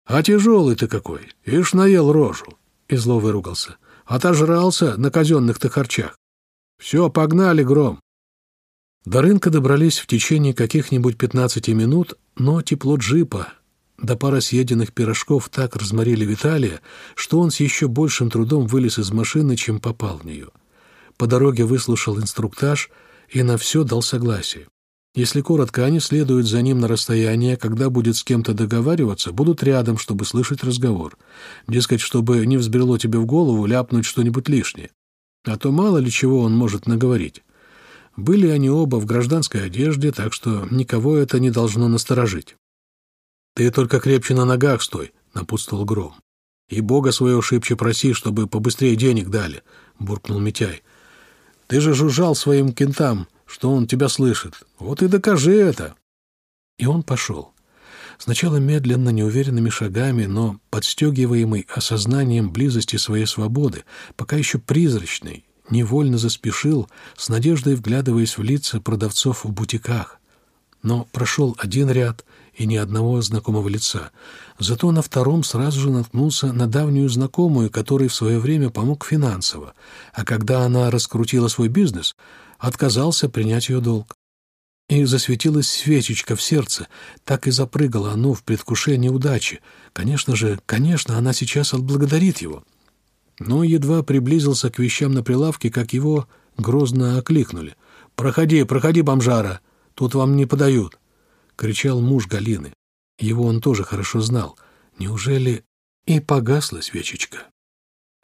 «А тяжелый ты какой! Ишь наел рожу!» И зло выругался. «Отожрался на казенных-то харчах! Все, погнали, гром!» До рынка добрались в течение каких-нибудь пятнадцати минут, но тепло джипа, да пара съеденных пирожков так разморили Виталия, что он с еще большим трудом вылез из машины, чем попал в нее. По дороге выслушал инструктаж и на все дал согласие. Если коротко, они следуют за ним на расстояние, когда будет с кем-то договариваться, будут рядом, чтобы слышать разговор. Дескать, чтобы не взбрело тебе в голову ляпнуть что-нибудь лишнее. А то мало ли чего он может наговорить. Были они оба в гражданской одежде, так что никого это не должно насторожить. «Ты только крепче на ногах стой», — напутствовал Гром. «И Бога своего шибче проси, чтобы побыстрее денег дали», — буркнул Митяй. «Ты же жужжал своим кентам, что он тебя слышит. Вот и докажи это». И он пошел. Сначала медленно, неуверенными шагами, но подстегиваемый осознанием близости своей свободы, пока еще призрачной, невольно заспешил, с надеждой вглядываясь в лица продавцов в бутиках. Но прошел один ряд и ни одного знакомого лица. Зато на втором сразу же наткнулся на давнюю знакомую, которой в свое время помог финансово, а когда она раскрутила свой бизнес, отказался принять ее долг. И засветилась свечечка в сердце, так и запрыгало оно в предвкушении удачи. Конечно же, конечно, она сейчас отблагодарит его. Но едва приблизился к вещам на прилавке, как его грозно окликнули. «Проходи, проходи, бомжара! Тут вам не подают!» — кричал муж Галины. Его он тоже хорошо знал. Неужели и погасла свечечка?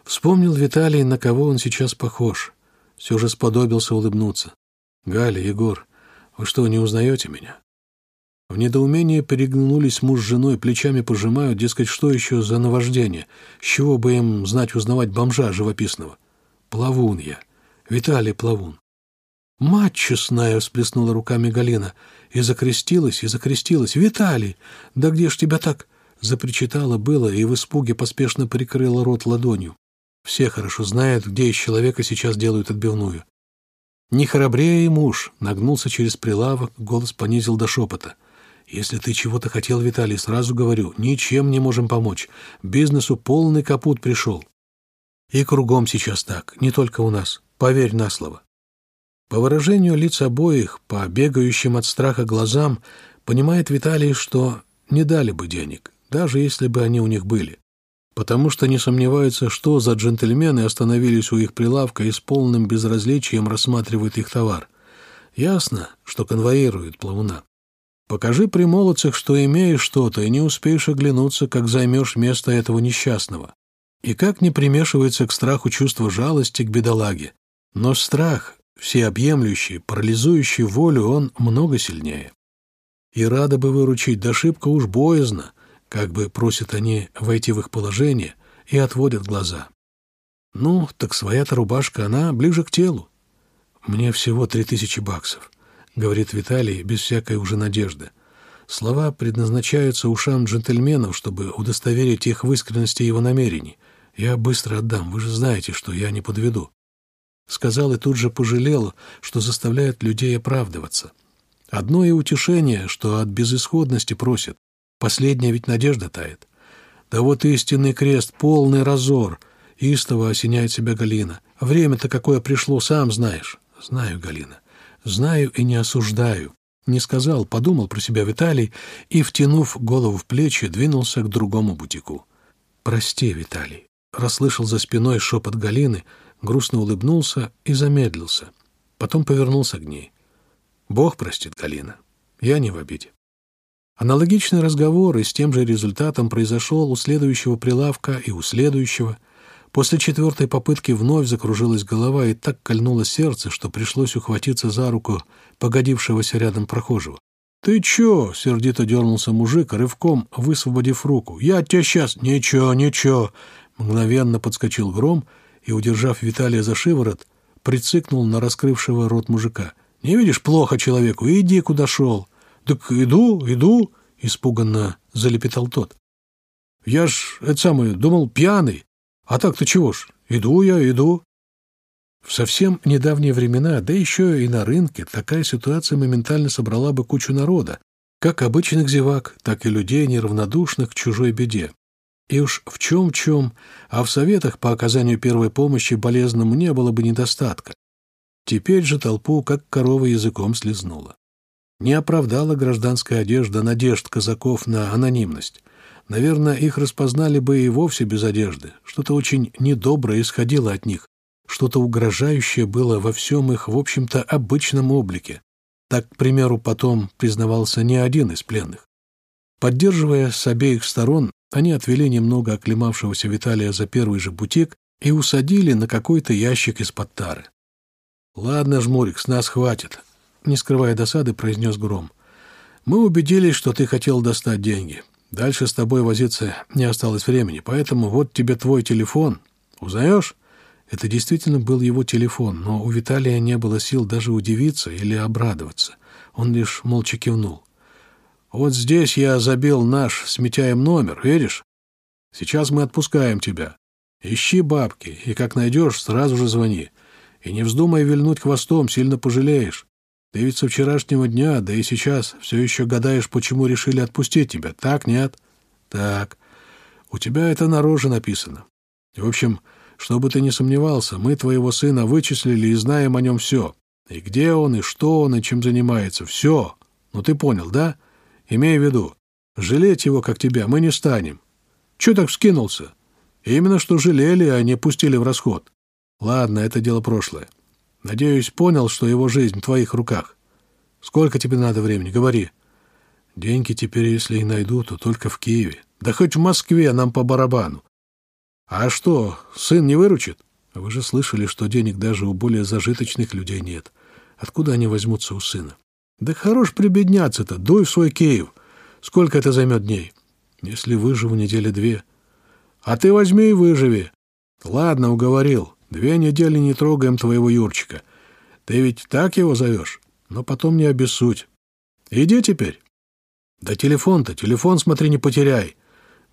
Вспомнил Виталий, на кого он сейчас похож. Все же сподобился улыбнуться. «Галя, Егор, вы что, не узнаете меня?» В недоумении переглянулись муж с женой, плечами пожимают, дескать, что еще за наваждение? С чего бы им знать узнавать бомжа живописного? Плавун я. Виталий Плавун. «Мать честная!» — всплеснула руками Галина. И закрестилась, и закрестилась. «Виталий! Да где ж тебя так?» Запричитала было и в испуге поспешно прикрыла рот ладонью. Все хорошо знают, где из человека сейчас делают отбивную. Не храбрее и муж, нагнулся через прилавок, голос понизил до шепота. «Если ты чего-то хотел, Виталий, сразу говорю, ничем не можем помочь. Бизнесу полный капут пришел. И кругом сейчас так, не только у нас. Поверь на слово». По выражению лиц обоих, по бегающим от страха глазам, понимает Виталий, что не дали бы денег, даже если бы они у них были потому что не сомневаются, что за джентльмены остановились у их прилавка и с полным безразличием рассматривают их товар. Ясно, что конвоируют плавуна. Покажи при молодцах, что имеешь что-то, и не успеешь оглянуться, как займешь место этого несчастного. И как не примешивается к страху чувство жалости к бедолаге. Но страх, всеобъемлющий, парализующий волю, он много сильнее. И рада бы выручить, да шибко уж боязно, как бы просят они войти в их положение и отводят глаза. Ну, так своя-то рубашка, она ближе к телу. Мне всего три тысячи баксов, говорит Виталий без всякой уже надежды. Слова предназначаются ушам джентльменов, чтобы удостоверить их в искренности его намерений. Я быстро отдам, вы же знаете, что я не подведу. Сказал и тут же пожалел, что заставляет людей оправдываться. Одно и утешение, что от безысходности просят. Последняя ведь надежда тает. Да вот истинный крест, полный разор. Истово осеняет себя Галина. Время-то какое пришло, сам знаешь. Знаю, Галина. Знаю и не осуждаю. Не сказал, подумал про себя Виталий и, втянув голову в плечи, двинулся к другому бутику. «Прости, Виталий», — расслышал за спиной шепот Галины, грустно улыбнулся и замедлился. Потом повернулся к ней. «Бог простит, Галина. Я не в обиде». Аналогичный разговор и с тем же результатом произошел у следующего прилавка и у следующего. После четвертой попытки вновь закружилась голова и так кольнуло сердце, что пришлось ухватиться за руку погодившегося рядом прохожего. «Ты чё?» — сердито дернулся мужик, рывком высвободив руку. «Я тебя сейчас...» «Ничего, ничего!» Мгновенно подскочил гром и, удержав Виталия за шиворот, прицикнул на раскрывшего рот мужика. «Не видишь, плохо человеку, иди куда шел!» «Так иду, иду», — испуганно залепетал тот. «Я ж, это самое, думал, пьяный. А так-то чего ж, иду я, иду». В совсем недавние времена, да еще и на рынке, такая ситуация моментально собрала бы кучу народа, как обычных зевак, так и людей, неравнодушных к чужой беде. И уж в чем-чем, а в советах по оказанию первой помощи болезненному не было бы недостатка. Теперь же толпу, как корова, языком слезнула. Не оправдала гражданская одежда надежд казаков на анонимность. Наверное, их распознали бы и вовсе без одежды. Что-то очень недоброе исходило от них. Что-то угрожающее было во всем их, в общем-то, обычном облике. Так, к примеру, потом признавался не один из пленных. Поддерживая с обеих сторон, они отвели немного оклемавшегося Виталия за первый же бутик и усадили на какой-то ящик из-под тары. «Ладно, Жмурик, с нас хватит», — не скрывая досады, произнес Гром. «Мы убедились, что ты хотел достать деньги. Дальше с тобой возиться не осталось времени, поэтому вот тебе твой телефон. Узнаешь?» Это действительно был его телефон, но у Виталия не было сил даже удивиться или обрадоваться. Он лишь молча кивнул. «Вот здесь я забил наш с Митяем номер, веришь? Сейчас мы отпускаем тебя. Ищи бабки, и как найдешь, сразу же звони. И не вздумай вильнуть хвостом, сильно пожалеешь. Ты ведь со вчерашнего дня, да и сейчас, все еще гадаешь, почему решили отпустить тебя. Так, нет? Так. У тебя это на роже написано. В общем, чтобы ты не сомневался, мы твоего сына вычислили и знаем о нем все. И где он, и что он, и чем занимается. Все. Ну ты понял, да? Имей в виду, жалеть его, как тебя, мы не станем. Че так вскинулся? Именно что жалели, а не пустили в расход. Ладно, это дело прошлое. Надеюсь, понял, что его жизнь в твоих руках. Сколько тебе надо времени? Говори. Деньги теперь, если и найду, то только в Киеве. Да хоть в Москве, нам по барабану. А что, сын не выручит? Вы же слышали, что денег даже у более зажиточных людей нет. Откуда они возьмутся у сына? Да хорош прибедняться-то, дуй в свой Киев. Сколько это займет дней? Если выживу недели две. А ты возьми и выживи. Ладно, уговорил. Две недели не трогаем твоего Юрчика. Ты ведь так его зовешь? Но потом не обессудь. Иди теперь. Да телефон-то, телефон, смотри, не потеряй.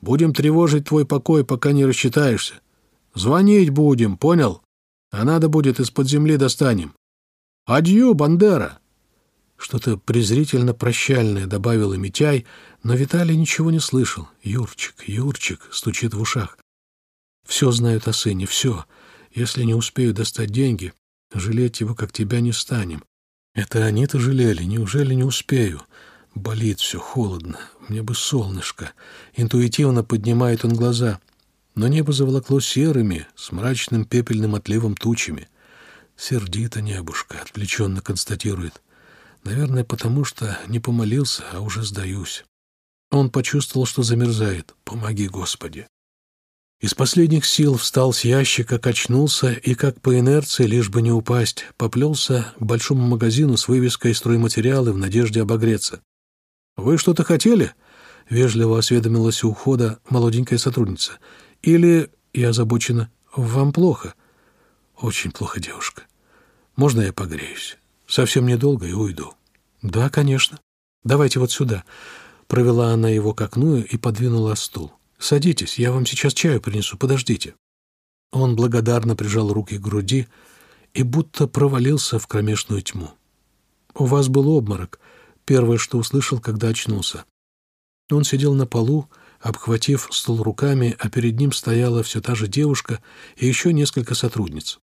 Будем тревожить твой покой, пока не рассчитаешься. Звонить будем, понял? А надо будет из-под земли достанем. Адью, Бандера!» Что-то презрительно-прощальное добавил и Митяй, но Виталий ничего не слышал. «Юрчик, Юрчик!» — стучит в ушах. «Все знают о сыне, все. Если не успею достать деньги, жалеть его, как тебя, не станем. Это они-то жалели, неужели не успею? Болит все, холодно, мне бы солнышко. Интуитивно поднимает он глаза. Но небо заволокло серыми, с мрачным пепельным отливом тучами. Сердито небушка, отвлеченно констатирует. Наверное, потому что не помолился, а уже сдаюсь. Он почувствовал, что замерзает. Помоги, Господи. Из последних сил встал с ящика, качнулся и, как по инерции, лишь бы не упасть, поплелся к большому магазину с вывеской «Стройматериалы» в надежде обогреться. «Вы что-то хотели?» — вежливо осведомилась у ухода молоденькая сотрудница. «Или, я озабочена, вам плохо?» «Очень плохо, девушка. Можно я погреюсь? Совсем недолго и уйду». «Да, конечно. Давайте вот сюда». Провела она его к окну и подвинула стул. «Садитесь, я вам сейчас чаю принесу, подождите». Он благодарно прижал руки к груди и будто провалился в кромешную тьму. «У вас был обморок», первое, что услышал, когда очнулся. Он сидел на полу, обхватив стол руками, а перед ним стояла все та же девушка и еще несколько сотрудниц.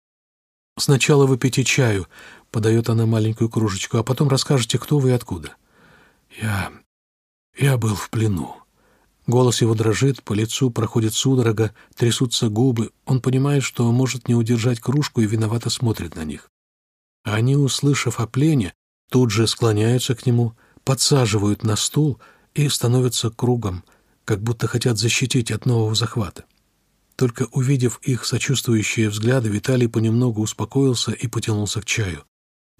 «Сначала выпейте чаю», — подает она маленькую кружечку, «а потом расскажете, кто вы и откуда». «Я... я был в плену». Голос его дрожит, по лицу проходит судорога, трясутся губы. Он понимает, что может не удержать кружку и виновато смотрит на них. Они, услышав о плене, тут же склоняются к нему, подсаживают на стул и становятся кругом, как будто хотят защитить от нового захвата. Только увидев их сочувствующие взгляды, Виталий понемногу успокоился и потянулся к чаю.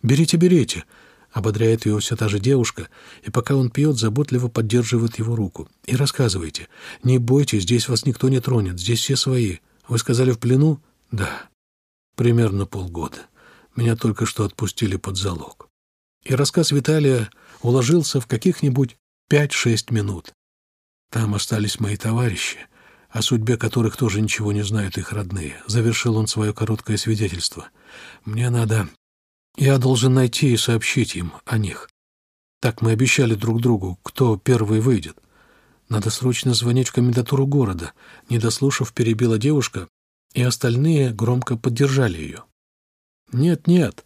«Берите, берите!» — ободряет его вся та же девушка, и пока он пьет, заботливо поддерживает его руку. «И рассказывайте. Не бойтесь, здесь вас никто не тронет, здесь все свои. Вы сказали, в плену?» «Да. Примерно полгода. Меня только что отпустили под залог и рассказ Виталия уложился в каких-нибудь пять-шесть минут. Там остались мои товарищи, о судьбе которых тоже ничего не знают их родные. Завершил он свое короткое свидетельство. Мне надо... Я должен найти и сообщить им о них. Так мы обещали друг другу, кто первый выйдет. Надо срочно звонить в комендатуру города. Не дослушав, перебила девушка, и остальные громко поддержали ее. «Нет, нет,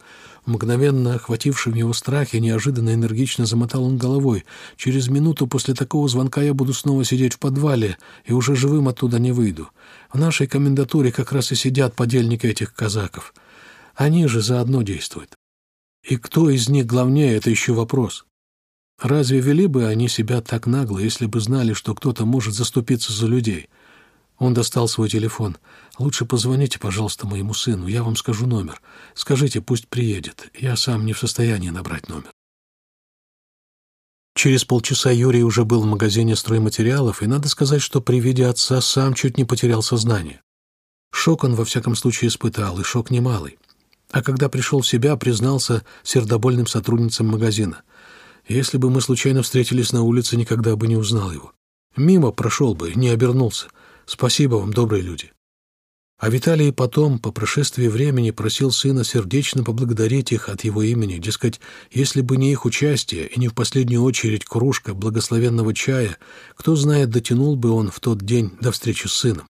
Мгновенно охватившим его страхе, неожиданно энергично замотал он головой. «Через минуту после такого звонка я буду снова сидеть в подвале и уже живым оттуда не выйду. В нашей комендатуре как раз и сидят подельники этих казаков. Они же заодно действуют. И кто из них главнее, это еще вопрос. Разве вели бы они себя так нагло, если бы знали, что кто-то может заступиться за людей? Он достал свой телефон. «Лучше позвоните, пожалуйста, моему сыну. Я вам скажу номер. Скажите, пусть приедет. Я сам не в состоянии набрать номер». Через полчаса Юрий уже был в магазине стройматериалов, и надо сказать, что при виде отца сам чуть не потерял сознание. Шок он, во всяком случае, испытал, и шок немалый. А когда пришел в себя, признался сердобольным сотрудницам магазина. «Если бы мы случайно встретились на улице, никогда бы не узнал его. Мимо прошел бы, не обернулся. Спасибо вам, добрые люди». А Виталий потом, по прошествии времени, просил сына сердечно поблагодарить их от его имени, дескать, если бы не их участие и не в последнюю очередь кружка благословенного чая, кто знает, дотянул бы он в тот день до встречи с сыном.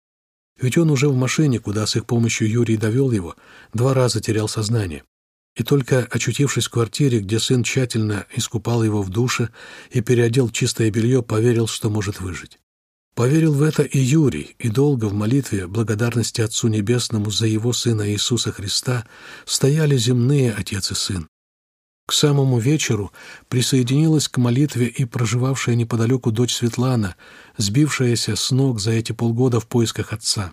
Ведь он уже в машине, куда с их помощью Юрий довел его, два раза терял сознание. И только очутившись в квартире, где сын тщательно искупал его в душе и переодел чистое белье, поверил, что может выжить. Поверил в это и Юрий, и долго в молитве благодарности Отцу Небесному за его Сына Иисуса Христа стояли земные Отец и Сын. К самому вечеру присоединилась к молитве и проживавшая неподалеку дочь Светлана, сбившаяся с ног за эти полгода в поисках отца.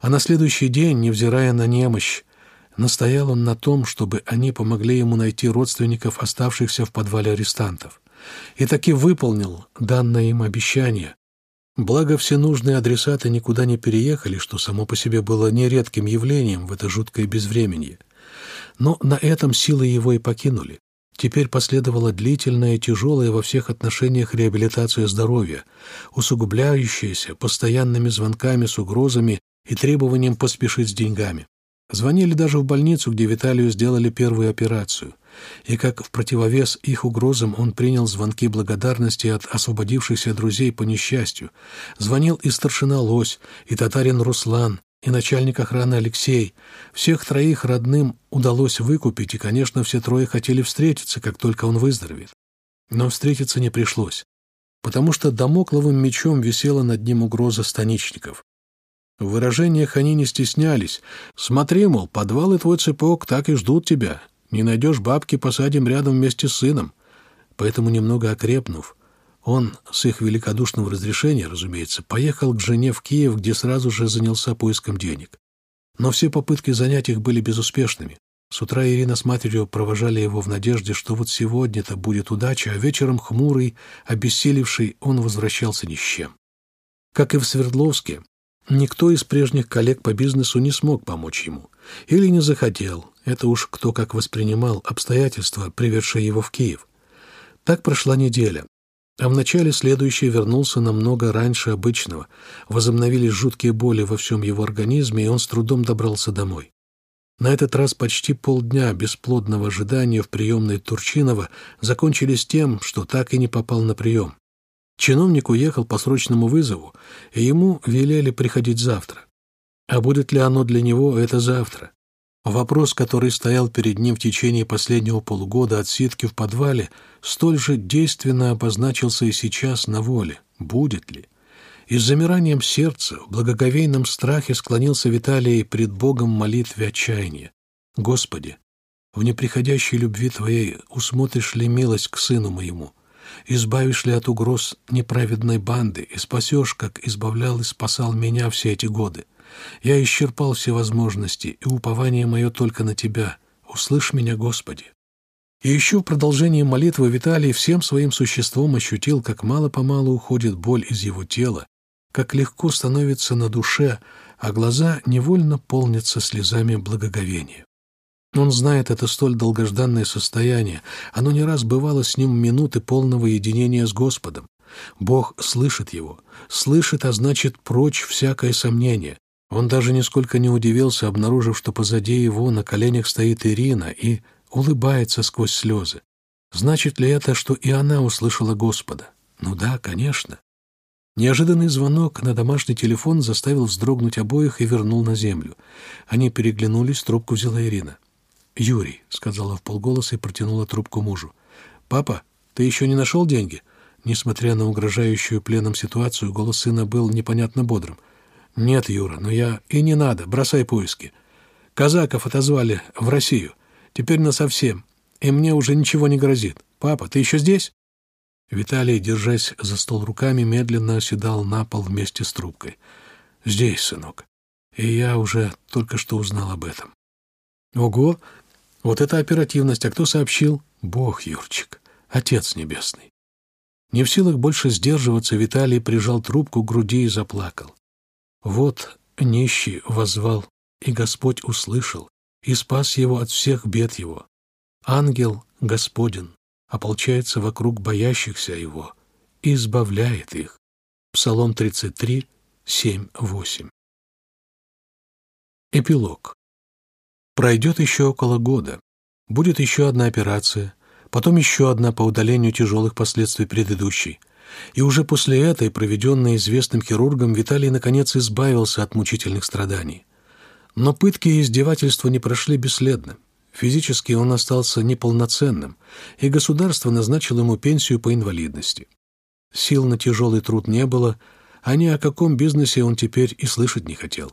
А на следующий день, невзирая на немощь, настоял он на том, чтобы они помогли ему найти родственников, оставшихся в подвале арестантов. И таки выполнил данное им обещание, Благо, все нужные адресаты никуда не переехали, что само по себе было нередким явлением в это жуткое безвременье. Но на этом силы его и покинули. Теперь последовала длительная, тяжелая во всех отношениях реабилитация здоровья, усугубляющаяся постоянными звонками с угрозами и требованием поспешить с деньгами. Звонили даже в больницу, где Виталию сделали первую операцию и как в противовес их угрозам он принял звонки благодарности от освободившихся друзей по несчастью. Звонил и старшина Лось, и татарин Руслан, и начальник охраны Алексей. Всех троих родным удалось выкупить, и, конечно, все трое хотели встретиться, как только он выздоровеет. Но встретиться не пришлось, потому что домокловым мечом висела над ним угроза станичников. В выражениях они не стеснялись. «Смотри, мол, подвал и твой цепок так и ждут тебя. Не найдешь бабки, посадим рядом вместе с сыном. Поэтому, немного окрепнув, он, с их великодушного разрешения, разумеется, поехал к жене в Киев, где сразу же занялся поиском денег. Но все попытки занять их были безуспешными. С утра Ирина с матерью провожали его в надежде, что вот сегодня-то будет удача, а вечером хмурый, обессилевший, он возвращался ни с чем. Как и в Свердловске, никто из прежних коллег по бизнесу не смог помочь ему. Или не захотел, это уж кто как воспринимал обстоятельства, приведшие его в Киев. Так прошла неделя. А в начале следующий вернулся намного раньше обычного. Возобновились жуткие боли во всем его организме, и он с трудом добрался домой. На этот раз почти полдня бесплодного ожидания в приемной Турчинова закончились тем, что так и не попал на прием. Чиновник уехал по срочному вызову, и ему велели приходить завтра. А будет ли оно для него это завтра? Вопрос, который стоял перед ним в течение последнего полугода от ситки в подвале, столь же действенно обозначился и сейчас на воле. Будет ли? И с замиранием сердца, в благоговейном страхе склонился Виталий пред Богом молитве отчаяния. «Господи, в неприходящей любви Твоей усмотришь ли милость к сыну моему? Избавишь ли от угроз неправедной банды и спасешь, как избавлял и спасал меня все эти годы? Я исчерпал все возможности, и упование мое только на Тебя. Услышь меня, Господи». И еще в продолжении молитвы Виталий всем своим существом ощутил, как мало-помалу уходит боль из его тела, как легко становится на душе, а глаза невольно полнятся слезами благоговения. Он знает это столь долгожданное состояние, оно не раз бывало с ним минуты полного единения с Господом. Бог слышит его, слышит, а значит, прочь всякое сомнение, он даже нисколько не удивился, обнаружив, что позади его на коленях стоит Ирина и улыбается сквозь слезы. Значит ли это, что и она услышала Господа? Ну да, конечно. Неожиданный звонок на домашний телефон заставил вздрогнуть обоих и вернул на землю. Они переглянулись, трубку взяла Ирина. «Юрий», — сказала в полголоса и протянула трубку мужу. «Папа, ты еще не нашел деньги?» Несмотря на угрожающую пленом ситуацию, голос сына был непонятно бодрым. «Нет, Юра, но я... И не надо, бросай поиски. Казаков отозвали в Россию. Теперь насовсем. И мне уже ничего не грозит. Папа, ты еще здесь?» Виталий, держась за стол руками, медленно оседал на пол вместе с трубкой. Здесь, сынок. И я уже только что узнал об этом. Ого! Вот это оперативность. А кто сообщил? Бог, Юрчик. Отец Небесный. Не в силах больше сдерживаться, Виталий прижал трубку к груди и заплакал. Вот нищий возвал, и Господь услышал, и спас его от всех бед его. Ангел Господен ополчается вокруг боящихся его и избавляет их. Псалом 33, 7, 8. Эпилог. Пройдет еще около года. Будет еще одна операция, потом еще одна по удалению тяжелых последствий предыдущей. И уже после этой, проведенной известным хирургом, Виталий наконец избавился от мучительных страданий. Но пытки и издевательства не прошли бесследно. Физически он остался неполноценным, и государство назначило ему пенсию по инвалидности. Сил на тяжелый труд не было, а ни о каком бизнесе он теперь и слышать не хотел.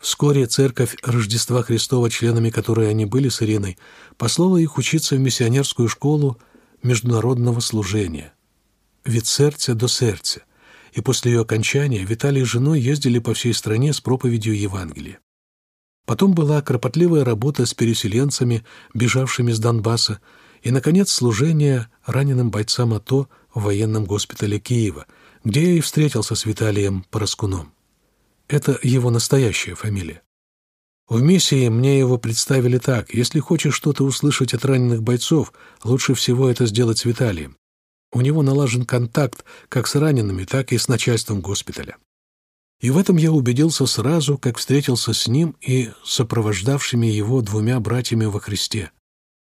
Вскоре церковь Рождества Христова, членами которой они были с Ириной, послала их учиться в миссионерскую школу международного служения «Від сердца до сердца», и после ее окончания Виталий с женой ездили по всей стране с проповедью Евангелия. Потом была кропотливая работа с переселенцами, бежавшими с Донбасса, и, наконец, служение раненым бойцам АТО в военном госпитале Киева, где я и встретился с Виталием Пороскуном. Это его настоящая фамилия. В миссии мне его представили так. Если хочешь что-то услышать от раненых бойцов, лучше всего это сделать с Виталием. У него налажен контакт как с ранеными, так и с начальством госпиталя. И в этом я убедился сразу, как встретился с ним и сопровождавшими его двумя братьями во Христе.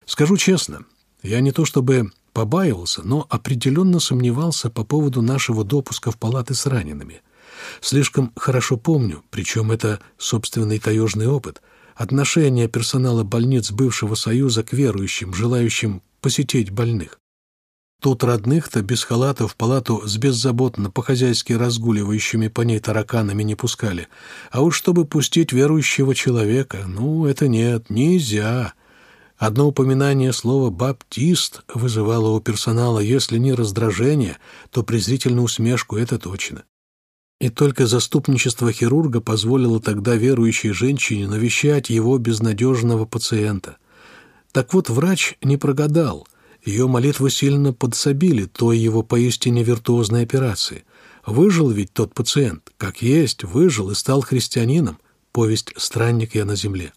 Скажу честно, я не то чтобы побаивался, но определенно сомневался по поводу нашего допуска в палаты с ранеными – Слишком хорошо помню, причем это собственный таежный опыт, отношение персонала больниц бывшего Союза к верующим, желающим посетить больных. Тут родных-то без халата в палату с беззаботно по-хозяйски разгуливающими по ней тараканами не пускали. А уж чтобы пустить верующего человека, ну, это нет, нельзя. Одно упоминание слова «баптист» вызывало у персонала, если не раздражение, то презрительную усмешку, это точно. И только заступничество хирурга позволило тогда верующей женщине навещать его безнадежного пациента. Так вот, врач не прогадал. Ее молитвы сильно подсобили той его поистине виртуозной операции. Выжил ведь тот пациент, как есть, выжил и стал христианином. Повесть «Странник я на земле».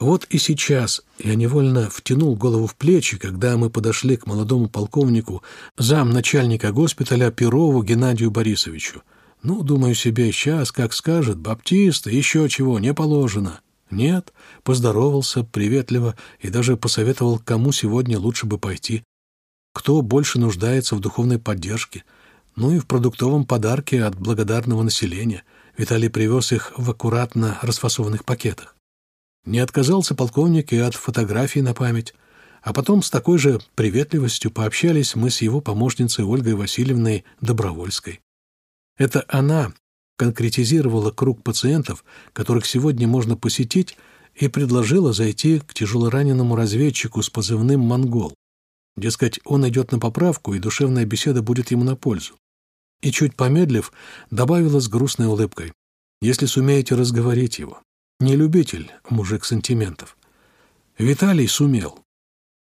Вот и сейчас я невольно втянул голову в плечи, когда мы подошли к молодому полковнику, зам начальника госпиталя Перову Геннадию Борисовичу. Ну, думаю себе, сейчас, как скажет, баптист, еще чего, не положено. Нет, поздоровался приветливо и даже посоветовал, кому сегодня лучше бы пойти. Кто больше нуждается в духовной поддержке. Ну и в продуктовом подарке от благодарного населения. Виталий привез их в аккуратно расфасованных пакетах. Не отказался полковник и от фотографий на память. А потом с такой же приветливостью пообщались мы с его помощницей Ольгой Васильевной Добровольской. Это она конкретизировала круг пациентов, которых сегодня можно посетить, и предложила зайти к тяжелораненому разведчику с позывным «Монгол». Дескать, он идет на поправку, и душевная беседа будет ему на пользу. И чуть помедлив, добавила с грустной улыбкой. «Если сумеете разговорить его. Не любитель, мужик сантиментов». Виталий сумел.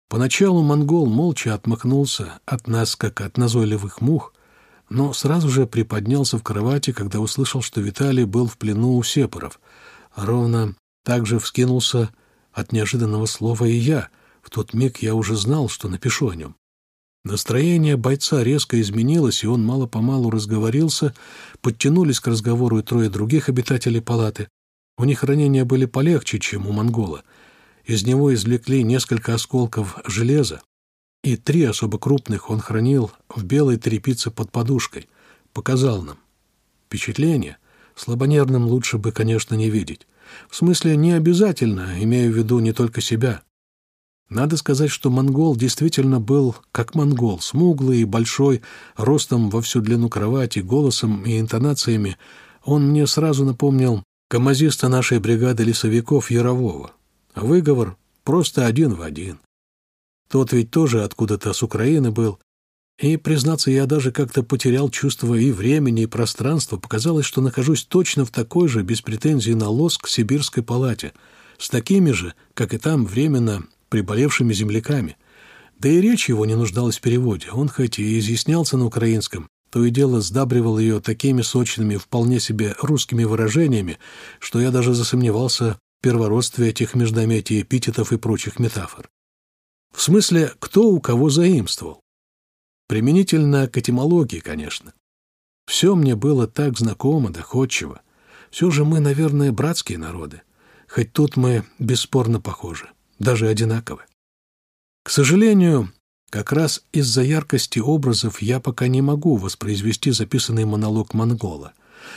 Поначалу монгол молча отмахнулся от нас, как от назойливых мух, но сразу же приподнялся в кровати, когда услышал, что Виталий был в плену у сепаров. Ровно так же вскинулся от неожиданного слова и я. В тот миг я уже знал, что напишу о нем. Настроение бойца резко изменилось, и он мало-помалу разговорился, подтянулись к разговору и трое других обитателей палаты. У них ранения были полегче, чем у монгола. Из него извлекли несколько осколков железа, и три особо крупных он хранил в белой тряпице под подушкой. Показал нам. Впечатление слабонервным лучше бы, конечно, не видеть. В смысле, не обязательно, имею в виду не только себя. Надо сказать, что монгол действительно был как монгол, смуглый и большой, ростом во всю длину кровати, голосом и интонациями. Он мне сразу напомнил камазиста нашей бригады лесовиков Ярового. Выговор просто один в один. Тот ведь тоже откуда-то с Украины был. И, признаться, я даже как-то потерял чувство и времени, и пространства. Показалось, что нахожусь точно в такой же, без претензий на лоск, сибирской палате, с такими же, как и там, временно приболевшими земляками. Да и речь его не нуждалась в переводе. Он хоть и изъяснялся на украинском, то и дело сдабривал ее такими сочными, вполне себе русскими выражениями, что я даже засомневался в первородстве этих междометий, эпитетов и прочих метафор. В смысле, кто у кого заимствовал. Применительно к этимологии, конечно. Все мне было так знакомо, доходчиво. Все же мы, наверное, братские народы. Хоть тут мы бесспорно похожи, даже одинаковы. К сожалению, как раз из-за яркости образов я пока не могу воспроизвести записанный монолог монгола.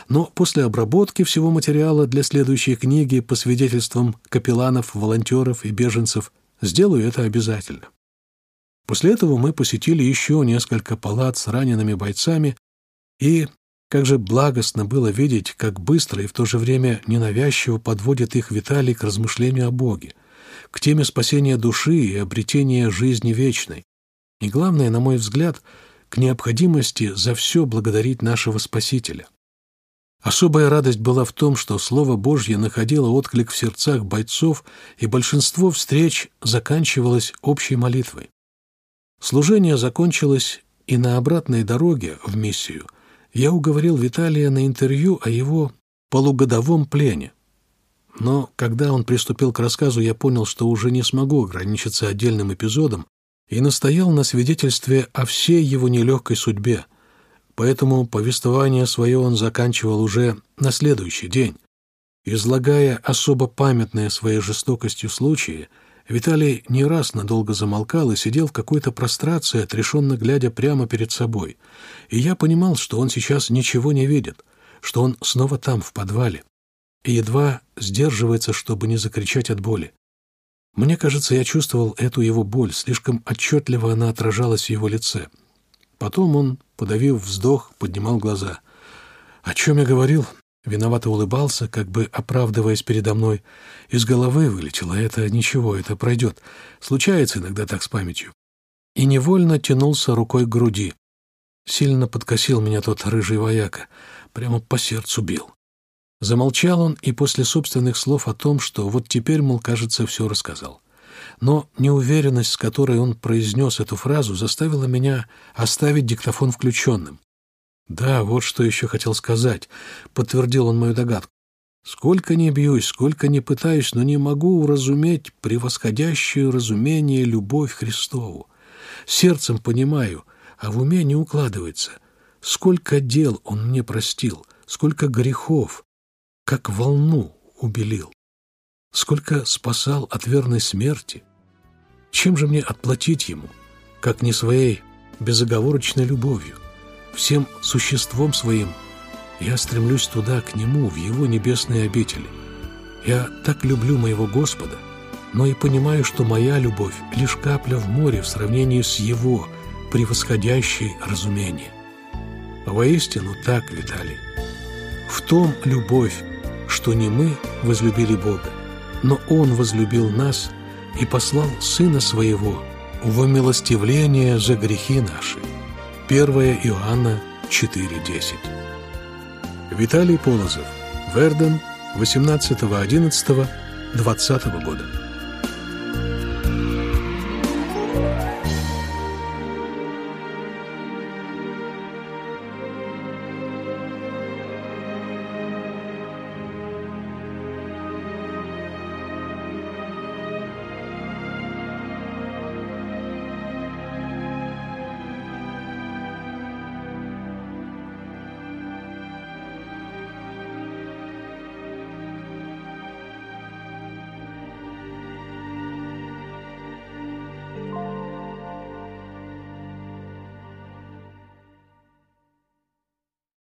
Но после обработки всего материала для следующей книги по свидетельствам капелланов, волонтеров и беженцев сделаю это обязательно. После этого мы посетили еще несколько палат с ранеными бойцами, и как же благостно было видеть, как быстро и в то же время ненавязчиво подводит их Виталий к размышлению о Боге, к теме спасения души и обретения жизни вечной. И главное, на мой взгляд, к необходимости за все благодарить нашего Спасителя. Особая радость была в том, что Слово Божье находило отклик в сердцах бойцов, и большинство встреч заканчивалось общей молитвой. Служение закончилось, и на обратной дороге в миссию я уговорил Виталия на интервью о его полугодовом плене. Но когда он приступил к рассказу, я понял, что уже не смогу ограничиться отдельным эпизодом и настоял на свидетельстве о всей его нелегкой судьбе. Поэтому повествование свое он заканчивал уже на следующий день. Излагая особо памятные своей жестокостью случаи, Виталий не раз надолго замолкал и сидел в какой-то прострации, отрешенно глядя прямо перед собой. И я понимал, что он сейчас ничего не видит, что он снова там, в подвале, и едва сдерживается, чтобы не закричать от боли. Мне кажется, я чувствовал эту его боль, слишком отчетливо она отражалась в его лице. Потом он, подавив вздох, поднимал глаза. «О чем я говорил?» Виновато улыбался, как бы оправдываясь передо мной. Из головы вылетело. Это ничего, это пройдет. Случается иногда так с памятью. И невольно тянулся рукой к груди. Сильно подкосил меня тот рыжий вояка. Прямо по сердцу бил. Замолчал он и после собственных слов о том, что вот теперь, мол, кажется, все рассказал. Но неуверенность, с которой он произнес эту фразу, заставила меня оставить диктофон включенным. «Да, вот что еще хотел сказать», — подтвердил он мою догадку. «Сколько ни бьюсь, сколько ни пытаюсь, но не могу уразуметь превосходящее разумение любовь Христову. Сердцем понимаю, а в уме не укладывается. Сколько дел Он мне простил, сколько грехов, как волну убелил, сколько спасал от верной смерти. Чем же мне отплатить Ему, как не своей безоговорочной любовью?» всем существом своим я стремлюсь туда, к Нему, в Его небесные обители. Я так люблю моего Господа, но и понимаю, что моя любовь — лишь капля в море в сравнении с Его превосходящей разумение. Воистину так, Виталий. В том любовь, что не мы возлюбили Бога, но Он возлюбил нас и послал Сына Своего во милостивление за грехи наши. 1 Иоанна 4.10. Виталий Полозов. Верден. 18.11.20 года.